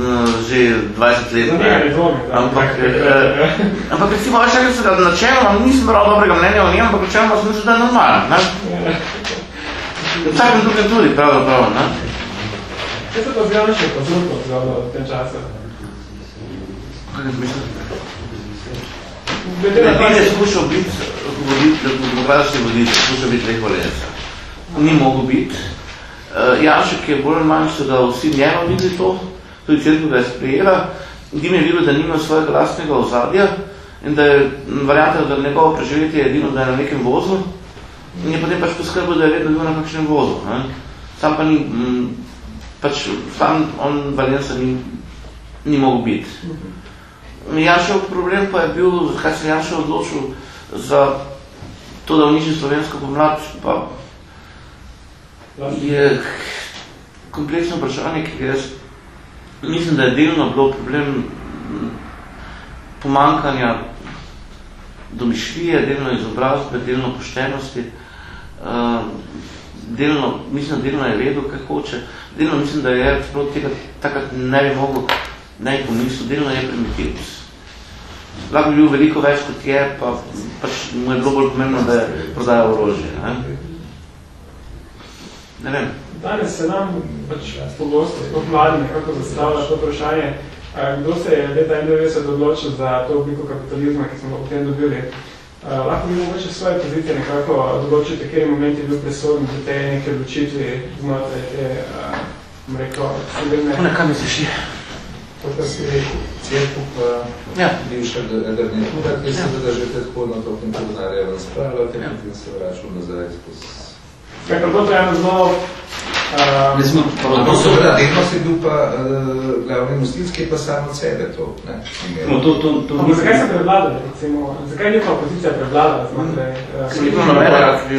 že 20 let. Ne, ne, ampak, eh, ampak recimo, veš, da se ga načeloma nisem prav dobrega mnenja o njem, ampak načeloma sem mislil, da je normalno. Ne? V vsakem drugem tudi, prav, prav, ne? Kaj se pa zgledal še pozorno zgledal v tem času? Kaj je mislil? Glede na to, Ne, je skušal biti, voditi, demokratični voditelj, skušal biti Lech Valenca. Ni mogel biti. Uh, Janšek je bolj manj, so da vsi njeno videli to, tudi četko ga je sprejela, Dim je videl, da nima svojega lastnega ozadja in da je varianta, da njegovo preživetje je edino, da je na nekem vozu in je potem pač poskrbel, da je vedno bil na kakšnem vozu. Ne? Sam pa ni, m, pač sam on Valenca ni, ni mogel biti. Janšev problem pa je bil, zakaj se Janšev odločil za to, da uniči slovensko pomlad, pa je kompleksno vprašanje, ki jaz mislim, da je delno bilo problem pomankanja domišljije, delno izobrazbe, delno poštenosti, uh, delno, mislim, delno je vedel, kaj hoče, delno mislim, da je čeprav tega takrat ne bi mogel, ne bi pomislil, delno je primitivc. Lahko bi bil veliko več kot je, pa pač mu je bilo bolj pomembno, da je prodajal orožje. Ne? ne vem. Danes se nam pač pogosto, sploh mladi nekako zastavlja to vprašanje, kdo se je leta 91 odločil za to obliko kapitalizma, ki smo ga potem dobili. Uh, lahko bi mogoče svoje pozicije nekako odločiti, kjer moment je bil presodni za te neke odločitvi znotraj te, uh, bom rekel, civilne... Na kam si šli? To, kar si rekel. Cirkup, ja. bivša garnitura, ki se da že predhodno to funkcionarja razpravljal, ja. in se vračal nazaj skozi Kaj pa to eno zelo... Uh, ne smo, no, seveda, delno si bil pa uh, glavni mostilski, pa samo od sebe to, ne? No, to, to, to Ampak zakaj se prevladali, recimo? Zakaj ni pa opozicija prevladala znotraj? Uh,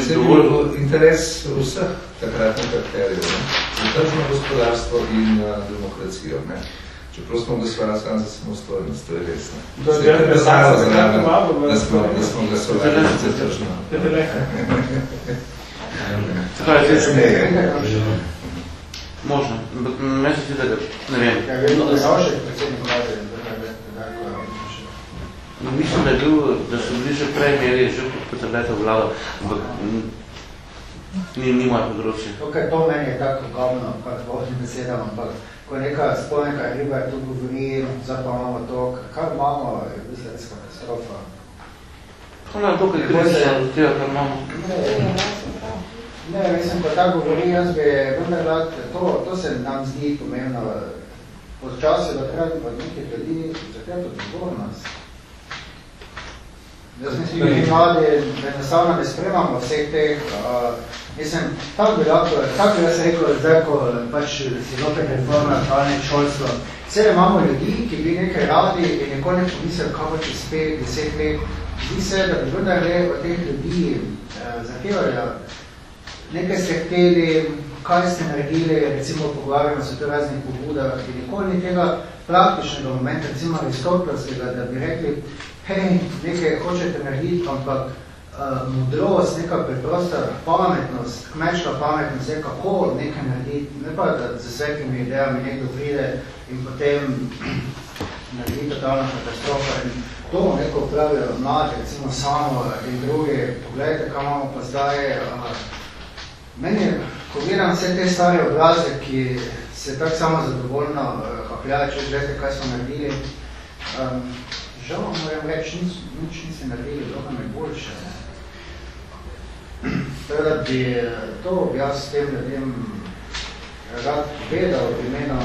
se je bil interes vseh takratnih akterjev, ne? Za tržno gospodarstvo in uh, demokracijo, ne? Čeprav smo glasovali samo za samostojnost, to je res, ne? Se je predstavljalo za nami, da da smo glasovali za tržno. Tako je, zdaj ne. Možno, meni se zdi, da ne vem. Ja, je predsednik vlade, Mislim, da, je bil, da so bili že prej imeli že potrebeta vlada, ampak ni, ni moje področje. Tukaj to meni je tako glavno, pač vohnim besedam, ampak ko neka spolneka riba tu govori, zdaj pa imamo to, kar imamo, je v bistvu res katastrofa. To, kaj gre se od tega, kar imamo. Ne, mislim, ko tako govori, jaz bi vendar to, to se nam zdi pomembno. Počasi, da treba pa nekaj ljudi zakrati odgovornost. Jaz mislim, da mi mladi enostavno ne spremamo vseh teh, uh, mislim, tako bi lahko, tako bi jaz rekel, zdaj, ko pač si zopet reforma natalne šolstvo, vse imamo ljudi, ki bi nekaj radi in nikoli ne pomislili, kako čez 5-10 let, zdi se, da bi vendar le od teh ljudi uh, zahtevajo nekaj ste hteli, kaj ste naredili, recimo pogovarjamo se to raznih pobudah in nikoli ni tega praktičnega momenta, recimo aristotelskega, da bi rekli, hej, nekaj hočete narediti, ampak uh, modrost, neka preprosta pametnost, kmečka pametnost je, kako nekaj narediti, ne pa, da z vsakimi idejami nekdo pride in potem naredi totalna katastrofa in to neko pravijo mlade, recimo samo in drugi, pogledajte, kaj imamo pa zdaj, uh, Meni, ko gledam vse te stare obraze, ki se tako samo zadovoljno uh, hapljajo, če želite, kaj smo naredili, um, žal moram reči, nič, nič nisi naredili, nam je boljše. Tako da bi to jaz tem ljudem rad povedal v imenu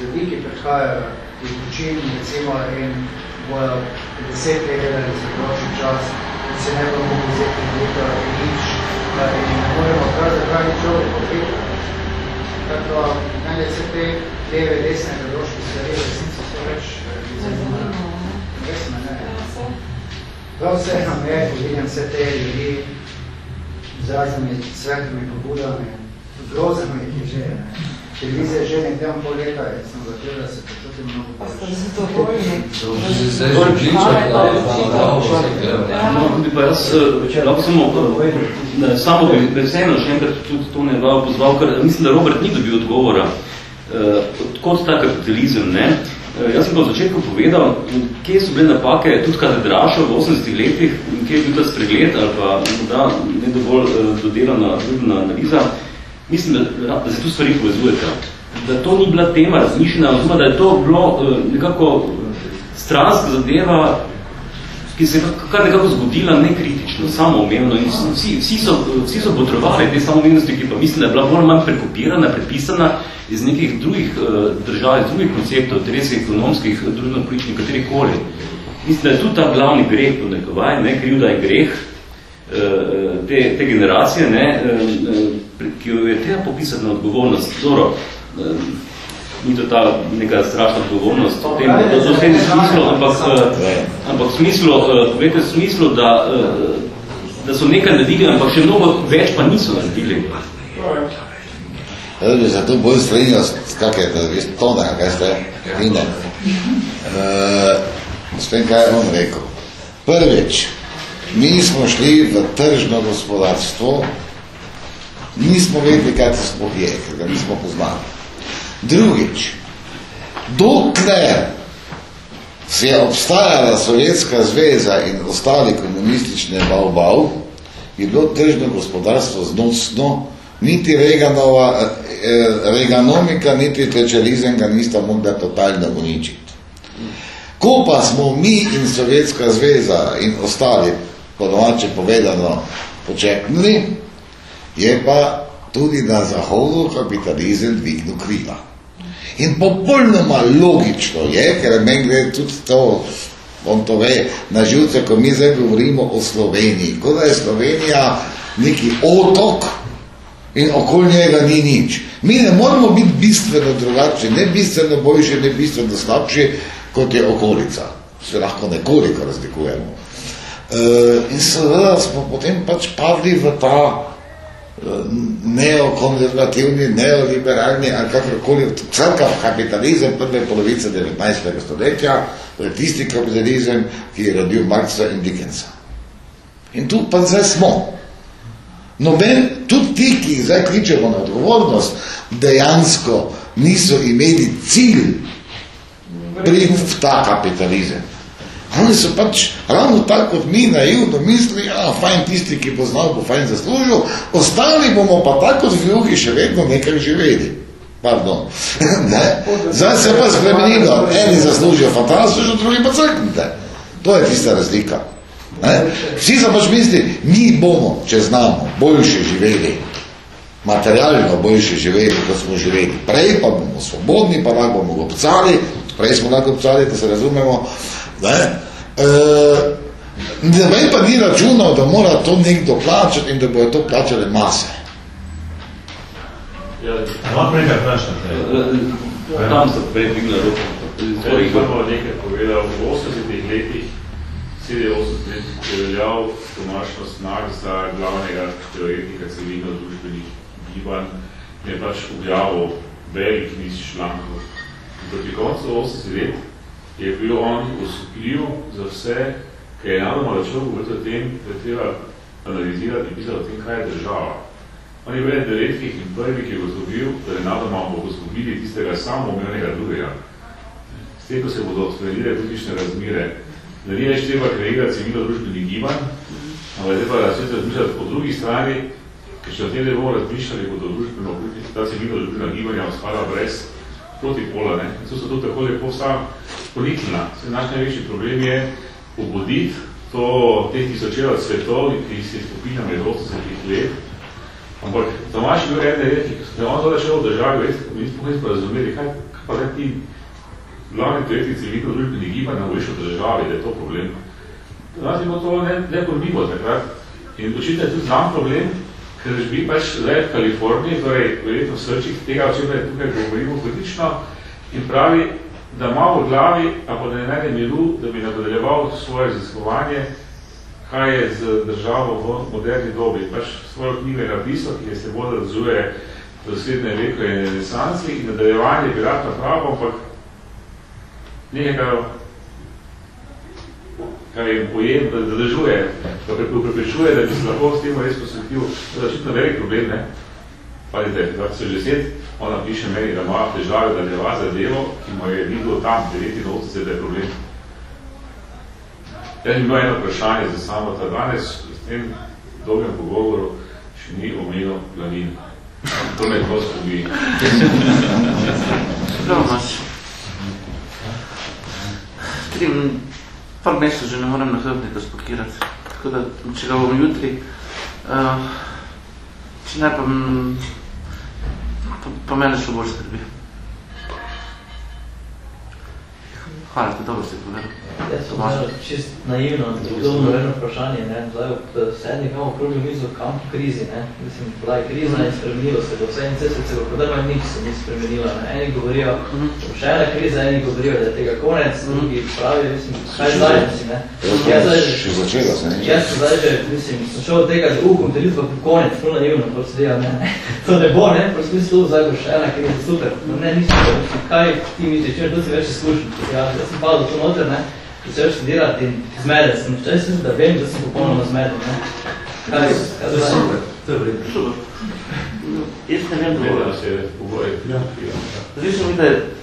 ljudi, ki prihajajo iz učin, recimo, in bojo deset let gledali za čas, in se ne bomo vzeti leto in nič, in ne moremo prav za pravi človek popiti. Tako, meni se te leve, desne, kadroške stvari, resnice so več zanimljivo. Res me ne. Prav vse nam je, ko vidim vse te ljudi z raznimi svetlimi pobudami, grozami, ki že, ne. Televizija je že nekaj pol leta in sem zahtev, da se počutim mnogo Pa ste zadovoljni? Zdaj že priča, da je No, bi pa jaz lahko samo, da samo bi vseeno še enkrat tudi to ne pozval, ker mislim, da Robert ni dobil odgovora, uh, kot ta kapitalizem, ne, Eh, Jaz sem pa v začetku povedal, kje so bile napake, tudi katedraša v 80 letih, kje je bil ta spregled ali pa da, ne dovolj eh, dodelana drugna analiza. Mislim, da, da se tu stvari povezujete. Da to ni bila tema razmišljena, oziroma da je to bilo eh, nekako stranska zadeva, ki se je kar nekako zgodila nekritično, samoumevno in vsi, vsi, so, vsi so potrebovali te samoumevnosti, ki pa mislim, da je bila bolj manj prekopirana, prepisana iz nekih drugih uh, držav, iz drugih konceptov, teresih, ekonomskih, družbeno-političnih, katerih koli. Mislim, da je tudi ta glavni greh, podnekovaj, ne, krivda je greh te, te generacije, ne, uh, ki jo je treba popisati na odgovornost. Zoro, ni to ta neka strašna odgovornost, v tem, da so vse smislu, ampak, ampak uh, vete, v smislu, da, da so nekaj naredili, ampak še mnogo več pa niso naredili. Jaz bi se tu bolj strinjal, kak je to, veš, tone, kaj ste, ine. Uh, s tem, kaj on rekel. Prvič, mi smo šli v tržno gospodarstvo, nismo vedeli, kaj to sploh je, ga nismo poznali. Drugič, dokler se je obstajala Sovjetska zveza in ostali komunistične bav-bav, je bilo tržno gospodarstvo znosno, niti Reganova, eh, Reganomika, niti Tečerizem ga nista mogla totalno uničiti. Ko pa smo mi in Sovjetska zveza in ostali, po domače povedano, počepnili, je pa tudi na Zahodu kapitalizem dvignil krila. In popolnoma logično je, ker meni gre tudi to, on to ve, na živce, ko mi zdaj govorimo o Sloveniji, kot da je Slovenija neki otok in okoli njega ni nič. Mi ne moramo biti bistveno drugačni, ne bistveno boljši, ne bistveno slabši, kot je okolica. Se lahko nekoliko razlikujemo. Uh, in seveda smo potem pač padli v ta neokonzervativni, neoliberalni ali kakorkoli crkav kapitalizem prve polovice 19. stoletja, tisti kapitalizem, ki je rodil Marxa in Dickensa. In tu pa zdaj smo. Noben, tudi ti, ki jih zdaj kličemo na odgovornost, dejansko niso imeli cilj priti v ta kapitalizem. Oni so pač ravno tako kot mi naivno misli, a fajn tisti, ki bo znal, bo fajn zaslužil, ostali bomo pa tako z vljuki še vedno nekaj živeli. Pardon. ne? Zdaj se pa spremenilo. Eni zaslužijo fantastično, drugi pa crknite. To je tista razlika. Ne? Vsi so pač misli, mi bomo, če znamo, boljše živeli. Materialno boljše živeli, kot smo živeli. Prej pa bomo svobodni, pa lahko bomo gobcali, prej smo lahko gobcali, da se razumemo, Ne? E, vem pa ni računal, da mora to nekdo plačati in da bojo to plačali mase. Lahko nekaj vprašate? Tam so prej dvignili roko. Zdaj bih prvo nekaj povedal. V 80-ih letih, 87 let, je veljal Tomaš Osnak za glavnega teoretika civilno-družbenih gibanj je pač objavil velik niz člankov. Proti koncu 80 let je bil on usupljiv za vse, ki je nadoma začel govoriti o tem, da treba analizirati in pisati o tem, kaj je država. On je bil eden redkih in prvi, ki je gozdobil, da je nadoma bo gozgobili tistega samoumevnega drugega. S tem, ko se bodo otvorile politične razmire, da ni več treba kreirati civilno-družbenih gibanj, ampak je treba razsvet razmišljati po drugi strani, ker če o tem ne bomo razmišljali, bodo družbeno, ta civilno-družbena gibanja ostala brez proti pola. Ne? In so se tudi tako lepo vsa poniknila. Naš največji problem je obuditi to teh tisočeva svetov, ki si skupina med 80 let. Ampak Tomaš je bil eden redkih, da je on to začel v državi, veste, mi smo nismo razumeli, kaj, kaj pa ne ti glavni tretji civilno družbeni gibanj navoliš v državi, da je to problem. Nas je to ne, nepojmljivo takrat. In očitno je tudi znam problem, ker bi pač zdaj v Kaliforniji, torej verjetno v srčih tega, o čem je tukaj govorimo politično, in pravi, da ima v glavi, a pa da ne najde miru, da bi nadaljeval svoje raziskovanje, kaj je z državo v moderni dobi. Pač svojo knjigo je napisal, ki je se bolj razuje v srednje veku in renesanci in nadaljevanje bi rad napravo, ampak nekaj, kar je pojem, da zadržuje, da preprečuje, da bi se lahko s tem res posvetil. To je očitno velik problem, ne? Pazite, 2010, ona piše meni, da ima težave, da deva za delo, ki mu je videlo tam 89, da je problem. Jaz bi eno vprašanje za samo ta danes, s tem dolgem pogovoru še ni omenil planin. To me to skubi. Prav imaš. Par mesecev že ne morem na hrbnika spakirati. Tako da, če ga bom jutri, uh, če ne, pa, pa, pa mene še bolj skrbi. Hvala, te dobro si povedal. Jaz sem malo čist naivno, podobno eno vprašanje, ne, zdaj v sedmih imamo okrogli mizo kam po krizi, ne, mislim, bila je kriza in spremenilo se, do vse in cese se bo podrma nič se ni spremenila, ne, eni govorijo, še ena kriza, eni govorijo, da je tega konec, drugi pravijo, mislim, kaj zdaj, mislim, ne. Jaz zdaj, Še začelo se, ne? jaz zdaj že, mislim, sem šel od tega, da ukom, te ljudstva po konec, ful naivno, pa se dela, ne, to ne bo, ne, pa smislu zdaj bo še ena kriza, super, no ne, nisem, mislim, kaj ti misliš, če to si več izkušen, ja, jaz sem padel to noter, ne, začel študirati in zmeden sem. Včasih sem, da vem, da sem popolnoma zmeden. Ne? Kaj, kaj To je super. To je vredno. Jaz ne vem dovolj. Vedno se pogoje. Ja. Zdi se mi, da je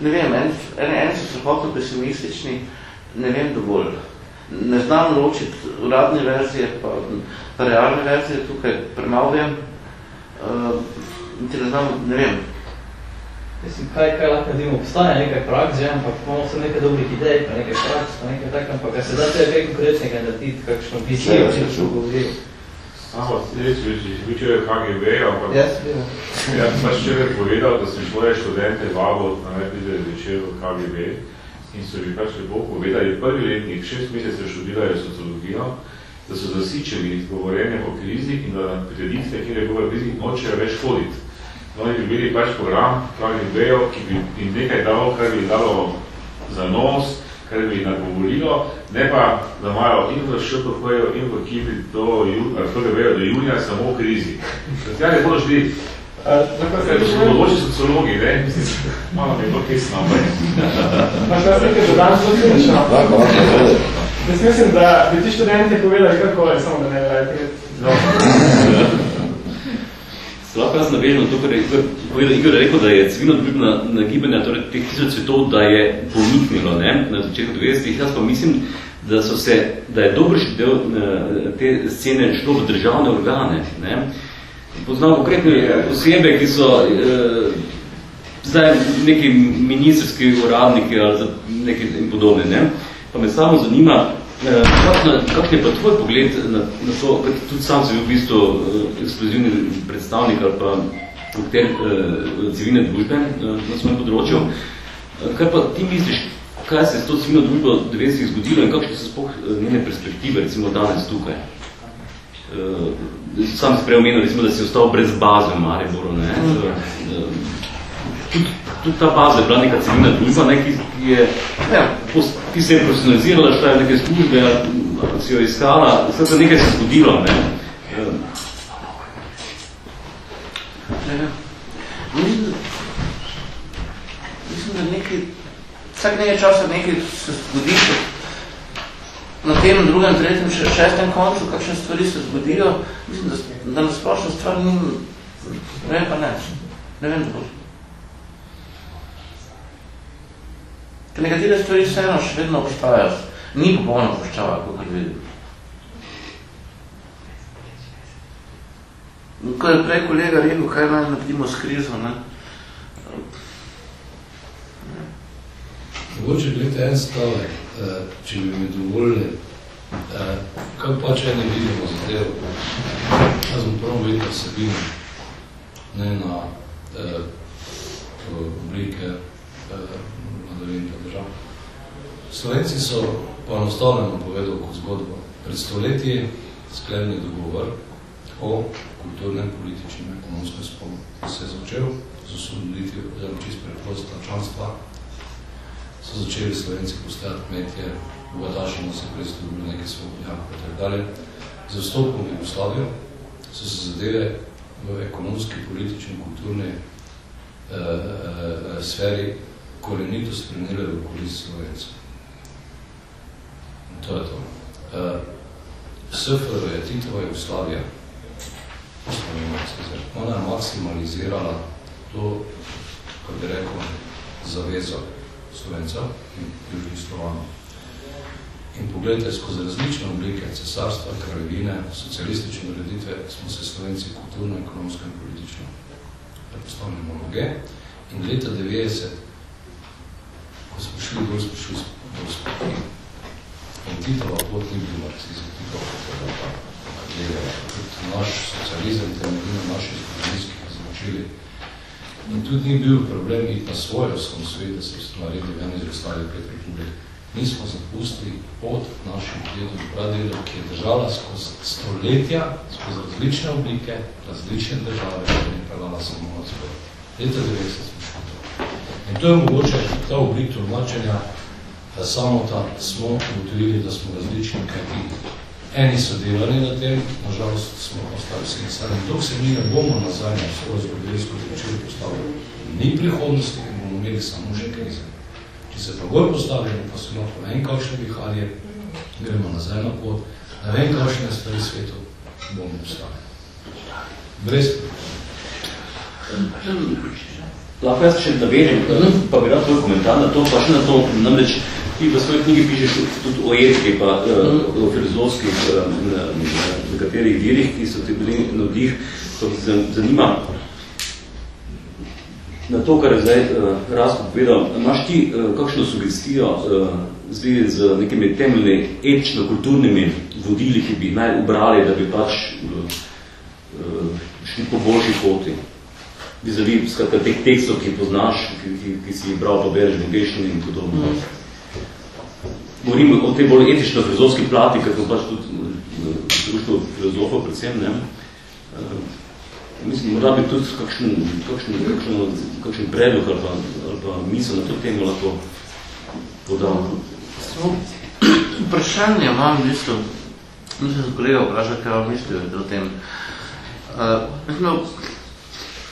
ne vem, eni, eni, eni so strahotno pesimistični, ne vem dovolj. Ne znam ločiti uradne verzije pa, pa realne verzije, tukaj premalo vem. Uh, ti ne znam, ne vem, Mislim, kaj, kaj lahko naredimo, obstaja nekaj praks, že, ampak imamo vse nekaj dobrih idej, pa nekaj praks, pa nekaj tak, ampak se da tega kaj konkretnega narediti, kakšno vizijo, če bi govoril. Aha, res, bi človek KGB, ampak bi. jaz sem pač včeraj povedal, da sem svoje študente vabil na najbližje večer v KGB in so mi pač lepo povedali, prvi letnik, šest mesecev študirajo sociologijo, da so zasičeni z govorjenjem o krizi in da na prireditve, kjer je govor o krizi, nočejo več hoditi. No, in bi bili pač program, KGB-jo, ki bi jim nekaj dalo, kar bi dalo za nos, kar bi nagovorilo, ne pa, da imajo in v ŠPF-ju in v ekipi do, KGB-jo do junija samo o krizi. Tja ne bodo šli, Ker so bodoči sociologi, ne? Malo mi je to kesno, ampak. Pa jaz nekaj dodam, zelo cinično. Lahko, lahko, vode. Jaz mislim, da bi ti študenti povedali karkoli, samo da ne verjate. No. Lahko jaz navežem to, kar je povedal. Igor rekel, da je civilno družbena nagibanja, torej teh tisoč svetov, da je poniknilo ne, na začetku 90-ih. Jaz pa mislim, da, so se, da je dobrši del eh, te scene šlo v državne organe. Ne. Poznam konkretne osebe, ki so eh, zdaj neki ministerski uradniki ali neki in podobne. Ne. Pa me samo zanima, eh, kakšna, kakšen je pa tvoj pogled na, na to, ker tudi sam bil v bistvu eh, ekskluzivni predstavnik ali pa akter eh, civilne družbe eh, na svojem področju. Eh, kaj pa ti misliš, kaj se je s to civilno družbo 90 zgodilo in kakšne so spoh eh, njene perspektive, recimo danes tukaj? Uh, sam si preomenil, recimo, da si ostal brez baze v Mariboru. Ne? Uh, tudi, tudi ta baza je bila neka civilna družba, ne, ki, ki, je, ne, pos, ki se je profesionalizirala, šta je neke službe, ali si jo iskala, vse se nekaj se zgodilo. Ne? Uh, Mislim, mislim, da nekaj, vsak nekaj časa nekaj se zgodi, na tem drugem, tretjem, še šestem koncu, kakšne stvari se zgodijo, mislim, da, da na splošno stvar ni, ne vem pa ne, ne vem Ker nekatere stvari vseeno še vedno obstajajo, ni popolno puščava, kakor vidim. Ko je prej kolega rekel, kaj naj naredimo s krizo, ne? Mogoče gledajte en stavek, eh, če bi mi dovoljili, eh, kaj pa če ne vidimo zadevo. Jaz bom prvo videl vsebino, ne na eh, oblike eh, pa držav. Slovenci so poenostavljeno povedal kot zgodbo. Pred stoletji sklenili dogovor o kulturnem, političnem, ekonomskem spolu. Se je začel z osvoboditvijo, oziroma čist preprosta članstva so začeli Slovenci postajati kmetje, bogataši se predstavili nekaj svobodnjaka in tako dalje. Z vstopom Jugoslavijo so se zadeve v ekonomski, politični, kulturni eh, eh, sferi korenito spremenile v korist Slovencev. To je to. Eh, SFR je Titova Jugoslavija Ona je maksimalizirala to, kako bi rekel, zavezo Slovencev in Južnih Slovanov. In pogledajte, skozi različne oblike cesarstva, kraljevine, socialistične ureditve smo se Slovenci kulturno, ekonomsko in politično predpostavljamo noge. In leta 90, ko smo šli bolj, smo šli bolj spokoj. In Titova pot ni bil marksizem, Titova pot je bila pa levega. Tudi naš socializem temelji na naših zgodovinskih izločili. In tudi ni bil problem iti na svojo som svet, da se naredili v eni iz ostalih pet republik. Mi smo zapustili od naših dedov pradedov, ki je držala skozi stoletja, skozi različne oblike, različne države, ki je prelala samo na svoj. Leta 90 smo to. In to je mogoče ta oblik tolmačenja, da samo ta smo ugotovili, da smo različni, kajti eni so delali na tem, nažalost smo ostali nasledni. In dok se mi ne bomo nazaj na svojo zgodovinsko odločili postavili, ni prihodnosti, ker bomo imeli samo še krize. Če se pa gor postavimo, pa smo ne vem kakšne viharje, gremo nazaj na pot, ne vem kakšne stvari svetu, bomo obstali. Brez Lahko jaz še navežem, pa bi rad tvoj komentar na to, pa še na to, namreč ti v svoji knjigi pišeš tudi o etiki, pa uh, o filozofskih uh, nekaterih virih, ki so ti bili na vdih, to se zanima. Na to, kar je zdaj uh, Rasko povedal, imaš ti uh, kakšno sugestijo uh, zvezi z nekimi temeljni etično-kulturnimi vodili, ki bi naj ubrali, da bi pač uh, uh, šli po boljši poti? Vizavi skratka teh tekstov, ki poznaš, ki, ki, ki si jih bral, pa bereš v angliščini in podobno. Govorim o tej bolj etično-filozofski plati, ker smo pač tudi društvo filozofov predvsem, ne? Uh, mislim, morda bi tudi kakšen, kakšen, kakšen, kakšen predlog ali pa, ali pa misel na to temo lahko podal. Vprašanje imam, mislim, mislim, da kolega vpraša, kaj vam mislijo o tem. Uh, mislim,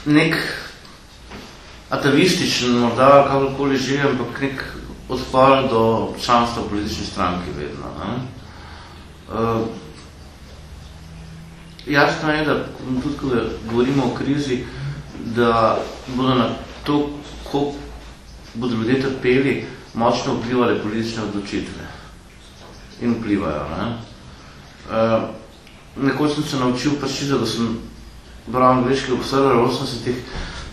nek atavističen, morda kakorkoli že, ampak nek odpor do članstva politične stranke vedno. Ne? Uh, jasno je, da tudi ko govorimo o krizi, da bodo na to, kako bodo ljudje trpeli, močno vplivali politične odločitve. In vplivajo. Ne? Uh, nekoč sem se naučil, pač da sem bral angliški observer v 80-ih,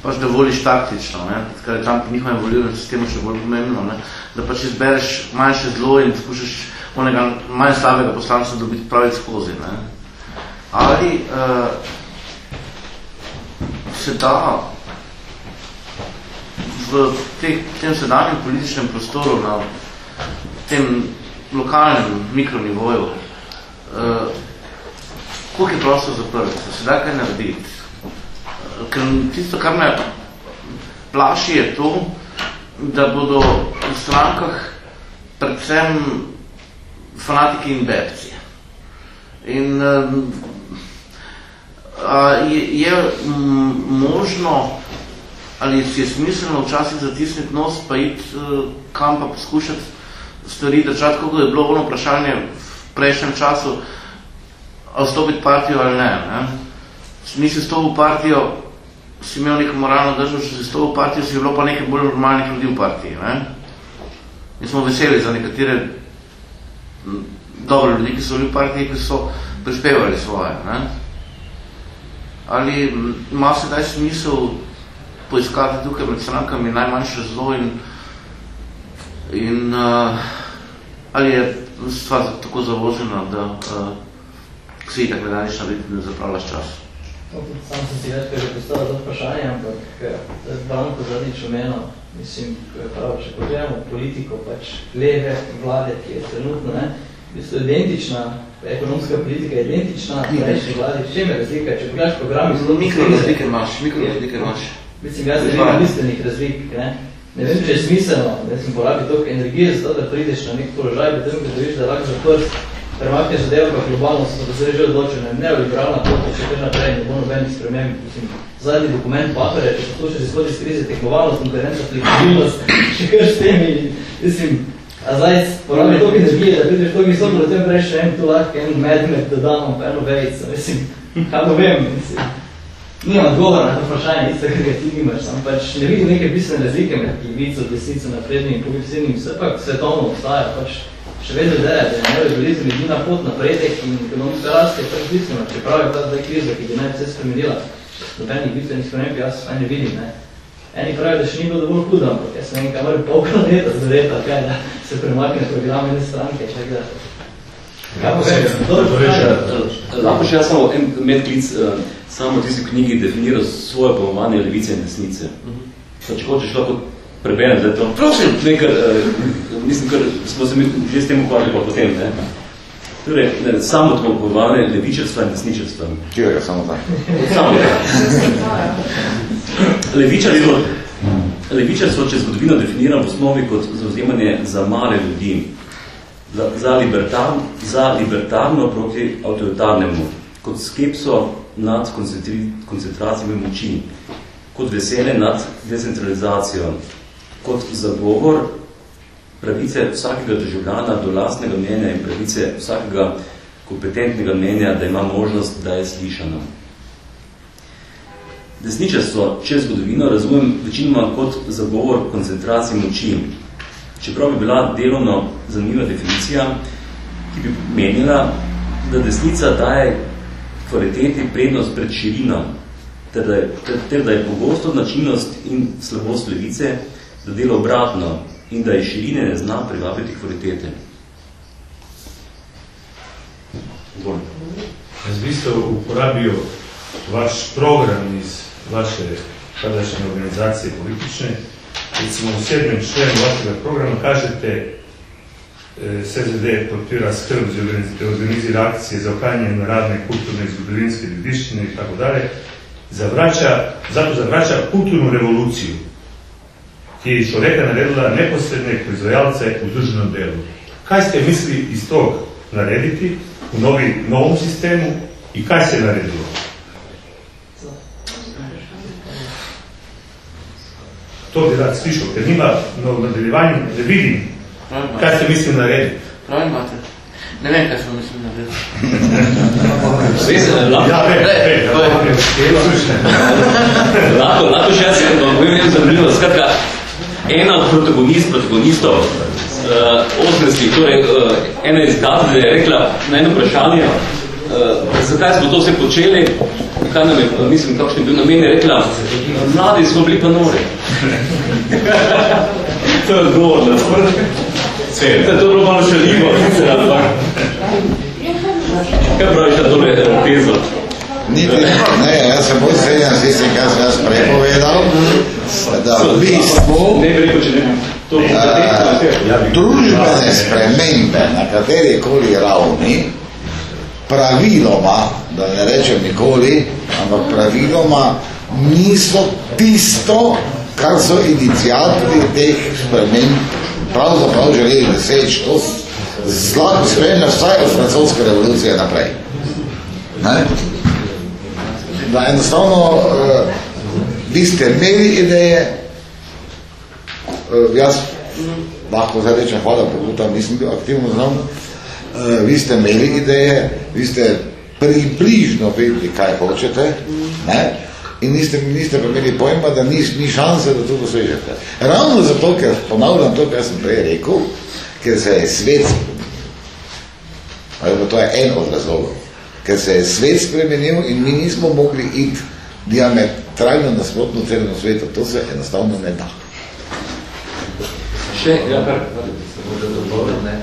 pač da voliš taktično, ne? kar je tam po njihovem volilnem sistemu še bolj pomembno, ne? da pač izbereš manjše zlo in skušaš onega manj slabega poslanca dobiti pravi skozi. Ne? Ali uh, se da v te, tem sedanjem političnem prostoru na tem lokalnem mikronivoju uh, koliko je prosto zaprt, se da kaj narediti. Ker tisto, kar me plaši, je to, da bodo v strankah predvsem fanatiki in bebci. In a, je, je možno, ali si je smiselno včasih zatisniti nos, pa iti kam pa poskušati stvari držati, kako je bilo ono vprašanje v prejšnjem času, ali stopiti partijo ali ne. ne? Nisi stopil partijo, si imel neko moralno državo, če si stopil partijo, si bilo pa nekaj bolj normalnih ljudi v partiji. Ne? Mi smo veseli za nekatere dobre ljudi, ki so bili v partiji, ki so prispevali svoje. Ne? Ali ima se daj smisel poiskati tukaj med strankami najmanjše zlo in, in uh, ali je stvar tako zavožena, da uh, vsi tako daniš narediti, da zapravljaš čas. Sam sem si večkaj že postavil to vprašanje, ampak Branko zadnjič omenil, mislim, ko je prav, če pogledamo politiko, pač leve vlade, ki je trenutno, ne, v bistvu identična, ekonomska politika je identična, prejšnji vlade, v čem je razlika? Če pogledaš programi, zelo mikro razlike imaš, mikro razlike imaš. Mislim, jaz ne vem bistvenih razlik, ne. Ne vem, če je smiselno, da sem porabi toliko energije za to, da prideš na nek položaj, potem, ko dobiš, da lahko za prst premakne zadeva, pa globalno so se že odločene, neoliberalna pot, če kar naprej ne bo nobenih sprememb. Zadnji dokument papere, če so to še izhodi iz krize, tekmovalnost, konkurenca, fleksibilnost, še kar s temi, mislim, a zdaj porabi toliko energije, da prideš toliko visoko, da tem prej še en tu lahko en medmet dodamo, pa eno vejico, mislim, Kaj pa vem, mislim. Nimam odgovora na to vprašanje, isto, kar ti nimaš, sam pač ne vidim neke bistvene razlike med levico, desnico, naprednim in progresivnim, vse pa svetovno obstaja, pač še vedno da je neoliberalizem edina pot napredek in ekonomska rast je pač bistvena, čeprav je ta zdaj kriza, ki bi naj vse spremenila. Nobenih bistvenih sprememb jaz aj ne vidim, ne. Eni pravijo, da še ni bilo dovolj hudo, ampak jaz ne vem, kaj mora pol planeta zadeta, kaj, da se premakne program ene stranke, čak da... Lahko še jaz samo en medklic, uh, samo v tisti knjigi definira svoje pojmovanje levice in desnice. Pa če hočeš lahko preberem zdaj to. Prosim. Ne, ker, uh, mislim, ker smo se mi že s tem ukvarjali pa potem, ne. Torej, ne, samo to pojmovanje levičarstva in desničarstva. Kjer je samo tak? Samo Levičarstvo, levičarstvo, če zgodovino definira v osnovi kot zauzemanje za male ljudi, za, za, libertar, za libertarno proti avtoritarnemu, kot skepso nad koncentracijami moči, kot veselje nad decentralizacijo, kot zagovor pravice vsakega državljana do lastnega mnenja in pravice vsakega kompetentnega mnenja, da ima možnost, da je slišano. Desničarstvo, če zgodovino, razumem večinoma kot zagovor koncentracije moči, čeprav bi bila delovno zanimiva definicija, ki bi menila, da desnica daje kvaliteti prednost pred širino, ter da je, ter, ter da je pogosto značilnost in slabost levice, da dela obratno in da je širine ne zna privabiti kvalitete. Dobro. Jaz v bistvu uporabil vaš program iz vaše tadašnje organizacije politične, recimo v sedmem členu vašega programa kažete, eh, SZD podpira skrb za organizira akcije za ohranjanje naravne, kulturne in zgodovinske dediščine in tako dalje, zavrača, zato zavrača kulturno revoluciju, ki je iz človeka naredila neposredne proizvajalce v družbenem delu. Kaj ste mislili iz tog narediti v novi, novom sistemu in kaj se je naredilo? To bi rad slišal, ker nima no, v nadaljevanju, ne vidim, kaj ste mislili narediti. Prav imate. Ne vem, kaj sem mislil narediti. Res, lahko, Ja, ve, ve, lahko, lahko še jaz vam povem nekaj zanimivo. Skratka, ena od protagonist, protagonistov uh, 80 torej uh, ena iz katedre je rekla na eno vprašanje, uh, zakaj smo to vse počeli, kaj nam je, uh, mislim, kakšen je bil namen, je rekla, mladi smo bili pa nori. to je odgovor, da to je bilo malo šaljivo, ampak. Kaj praviš na tole eh, tezo? Niti, ne, jaz se bolj strenjam s tistim, kar sem jaz prepovedal, da v bistvu ne. To bo eh, družbene spremembe na kateri koli ravni praviloma, da ne rečem nikoli, ampak praviloma niso tisto, kar so iniciatorji teh sprememb pravzaprav želeli doseči. To zlako spremlja vsaj od francoske revolucije naprej. Ne? Da enostavno uh, vi ste imeli ideje, uh, jaz lahko zdaj rečem, hvala Bogu, tam nisem bil aktivno znam, uh, vi ste imeli ideje, vi ste približno vedeli, kaj hočete, ne? in niste, niste pa imeli pojma, da ni, ni šanse, da to dosežete. Ravno zato, ker ponavljam to, kar sem prej rekel, ker se je svet ali pa to je en od razlogov, ker se je svet spremenil in mi nismo mogli iti diametralno nasprotno celeno svetu, to se enostavno ne da. Še, ja, kar, se može dopolniti, ne?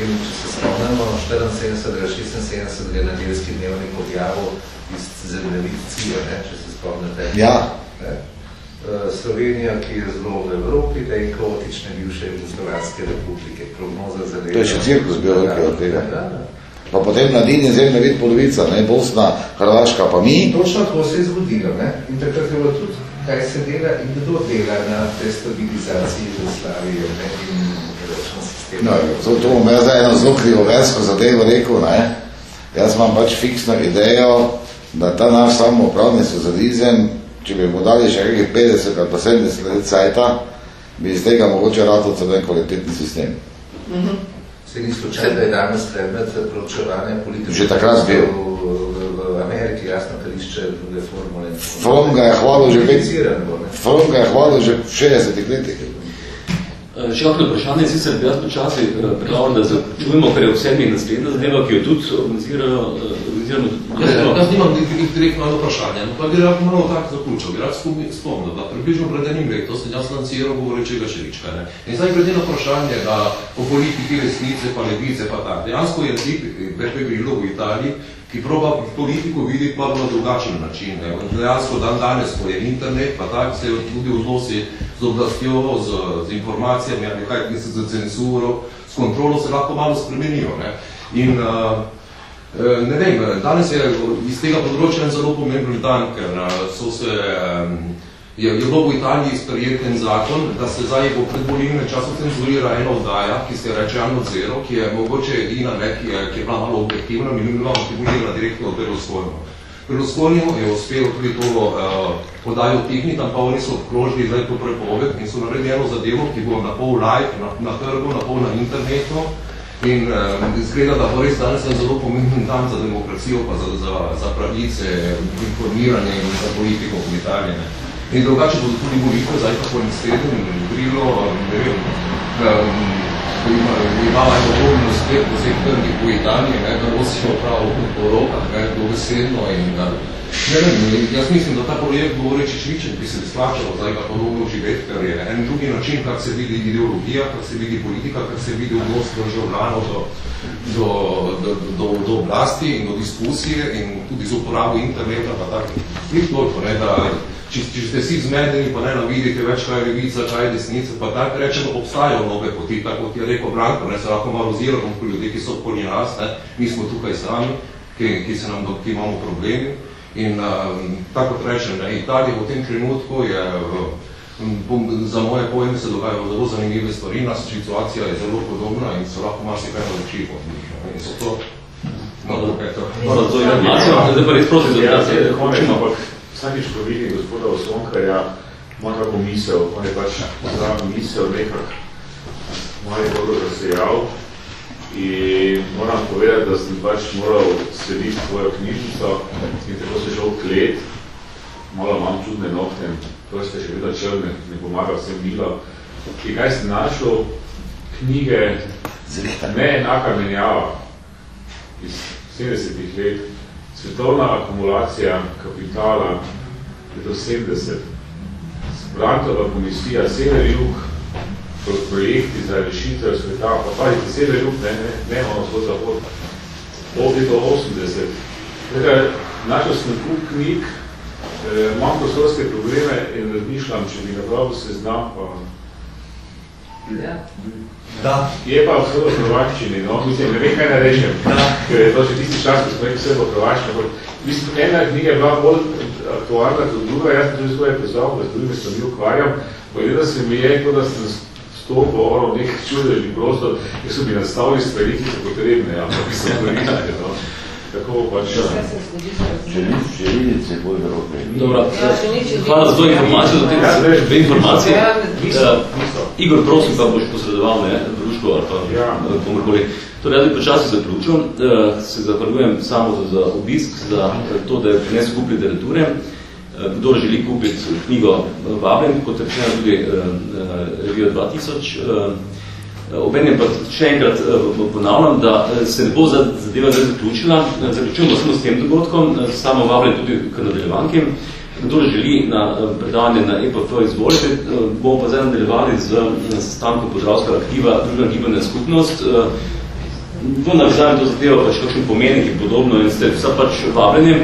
In če se spomnimo 74. 76. nedeljski dnevnik objavil iz zemljevicije, ne, če se spomnite. Ja. Ne? Eh, Slovenija, ki je zelo v Evropi, da je kaotične bivše Jugoslovanske republike, prognoza za leto. To je še cirkus bil nekaj od tega. Da, da. Pa potem mladin je zemlja vid polovica, ne, Bosna, Hrvaška, pa mi. Točno tako se je zgodilo, ne? In takrat je bilo tudi, kaj se dela in kdo dela na destabilizaciji Jugoslavije, ne? In. No, to, to bom jaz eno zelo krivoversko zadevo rekel, ne. Jaz imam pač fiksno idejo, da ta naš samoupravni socializem, če bi mu dali še kakih 50 ali pa 70 let cajta, bi iz tega mogoče rato celo en kvalitetni sistem. Mhm. Se ni slučajno, da je danes predmet proučevanja politike Že takrat bil. v, Ameriki, jasno tališče druge formule. From ga je hvalil že, Kompliciran bo, ne. From ga je hvalil že v 60 letih. Eh, Še kakšno vprašanje, sicer bi jaz počasi eh, predlagal, da zaključujemo, ker je v sedmih naslednja zadeva, ki jo tudi organizirajo, eh, organiziramo Jaz, nimam dik- direktno eno vprašanje, pa bi rad malo tako zaključil. Bi rad spomni- spomnil, da približno pred enim letom sem jaz lanciral govorečega šerička. Ne? In zdaj glede na vprašanje, da po politiki resnice pa levice pa tak. Dejansko je tip Beppe Grillo v Italiji, ki proba politiko videti pa na drugačen način. Ne? Dejansko dan danes, ko je internet, pa tak se tudi odnosi z oblastjo, z, z informacijami, ali kaj, mislim, z cenzuro, s kontrolo se lahko malo spremenijo. Ne? In uh, Ne vem, danes je iz tega področja en zelo pomemben dan, ker eh, so se, em, je, bilo v Italiji sprejeten zakon, da se zdaj po predvolilnem času cenzurira ena oddaja, ki se reče Anno Zero, ki je mogoče edina, ne, ki, je, ki je bila malo objektivna, mi ni bila motivirana direktno od Berlusconiju. Berlusconiju je uspelo tudi to uh, podajo tehniti, pa oni so obkrožili zdaj to prepoved in so naredili eno zadevo, ki bo na pol live, na, na trgu, na pol na internetu, In uh, izgleda, da bo res danes en zelo pomemben dan za demokracijo, pa za, za, za pravice, informiranje in za politiko v Italiji. In drugače bodo tudi volitve, zdaj pa poinstedno in grilo, ne vem, um, ima, imala je podobno uspeh po vseh trgih v Italiji, ne, da nosijo prav po rokah, ne, dobesedno in da, ne vem, jaz mislim, da ta projekt govoreči švičen, bi se splačalo zdaj pa podobno živeti, ker je en drugi način, kak se vidi ideologija, kak se vidi politika, kak se vidi odnos državljanov do, do, do, do, do oblasti in do diskusije in tudi z uporabo interneta, pa tako, ni toliko, ne, da če, če ste si zmedeni, pa ne navidite več, kaj je levica, kaj je desnica, pa tako rečemo, obstajajo nove poti, tako kot je rekel Branko, ne, se lahko malo oziramo pri ljudje, ki so okoli nas, ne, mi smo tukaj sami, ki, ki, se nam, ki imamo problemi. In um, tako kot rečem, ne, Italija v tem trenutku je, um, za moje pojme se dogajajo zelo zanimive stvari, nas situacija je zelo podobna in se lahko marsikaj nauči od njih. ne, In so to, no, to. Hvala za to informacijo. Zdaj pa res prosim za Ja, vsakič, ko vidim gospoda Osonkarja, ima kako misel, on je pač za misel nekak malo dobro razsejal in moram povedati, da sem pač moral slediti svojo knjižnico in tako se šel klet, malo imam čudne nohte, prste še vedno črne, ne pomaga vsem milo. In kaj sem našel? Knjige Ne enaka menjava iz 70-ih let, svetovna akumulacija kapitala leta 70, Brantova komisija Sever-Jug, pro- projekti za rešitev sveta, pa pazite, Sever-Jug, ne, ne, ne imamo svoj zahod, od leta 80. Tukaj, našel sem kup knjig, eh, imam prostorske probleme in razmišljam, če bi napravil seznam, pa Da. Je pa vse v Hrvaščini, no, mislim, ne vem, kaj ne rečem, ker je to še tisti čas, ko smo rekli vse v Hrvaščini. Mislim, ena knjiga je bila bolj aktualna kot druga, jaz sem tudi svoje da s drugimi se mi ukvarjam, povedal se mi je, kot da sem stopil ono v nek čudežni prostor, ker so mi nastavili stvari, ki so potrebne, ampak so koristne, no. Tako pač. Želinice bolj drobne. Dobro, Ja, nič je hvala za to informacijo, za te Ja, informacije. Igor, prosim, pa boš posredoval, ne, družbo ali pa Ja. komorkoli. Torej, jaz bi počasi zaključil, eh, se zahvaljujem samo za, za obisk, za eh, to, da je prinesel kup literature. Eh, Kdor želi kupiti knjigo Vabljen, kot rečeno tudi Revija 2000, eh, Obenem pa še enkrat ponavljam, da se ne bo za- zadeva zaključila. Zaključujemo samo s tem dogodkom, samo vabljen tudi k nadaljevanki. Kdo želi na eh, predavanje na EPF izvolite, eh, bomo pa zdaj nadaljevali z sestankom Podravskega aktiva Družbena gibanja skupnost. Eh, Bo navezavim to zadevo pač kakšen pomenik in podobno in ste vsa pač vabljeni.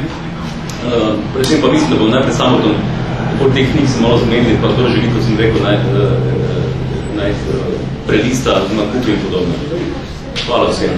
Predvsem pa mislim, da bom najprej samo tam okoli teh knjig se malo zamenili, pa kdo želi, kot sem rekel, naj, naj prelista, nakupi in podobno. Hvala vsem.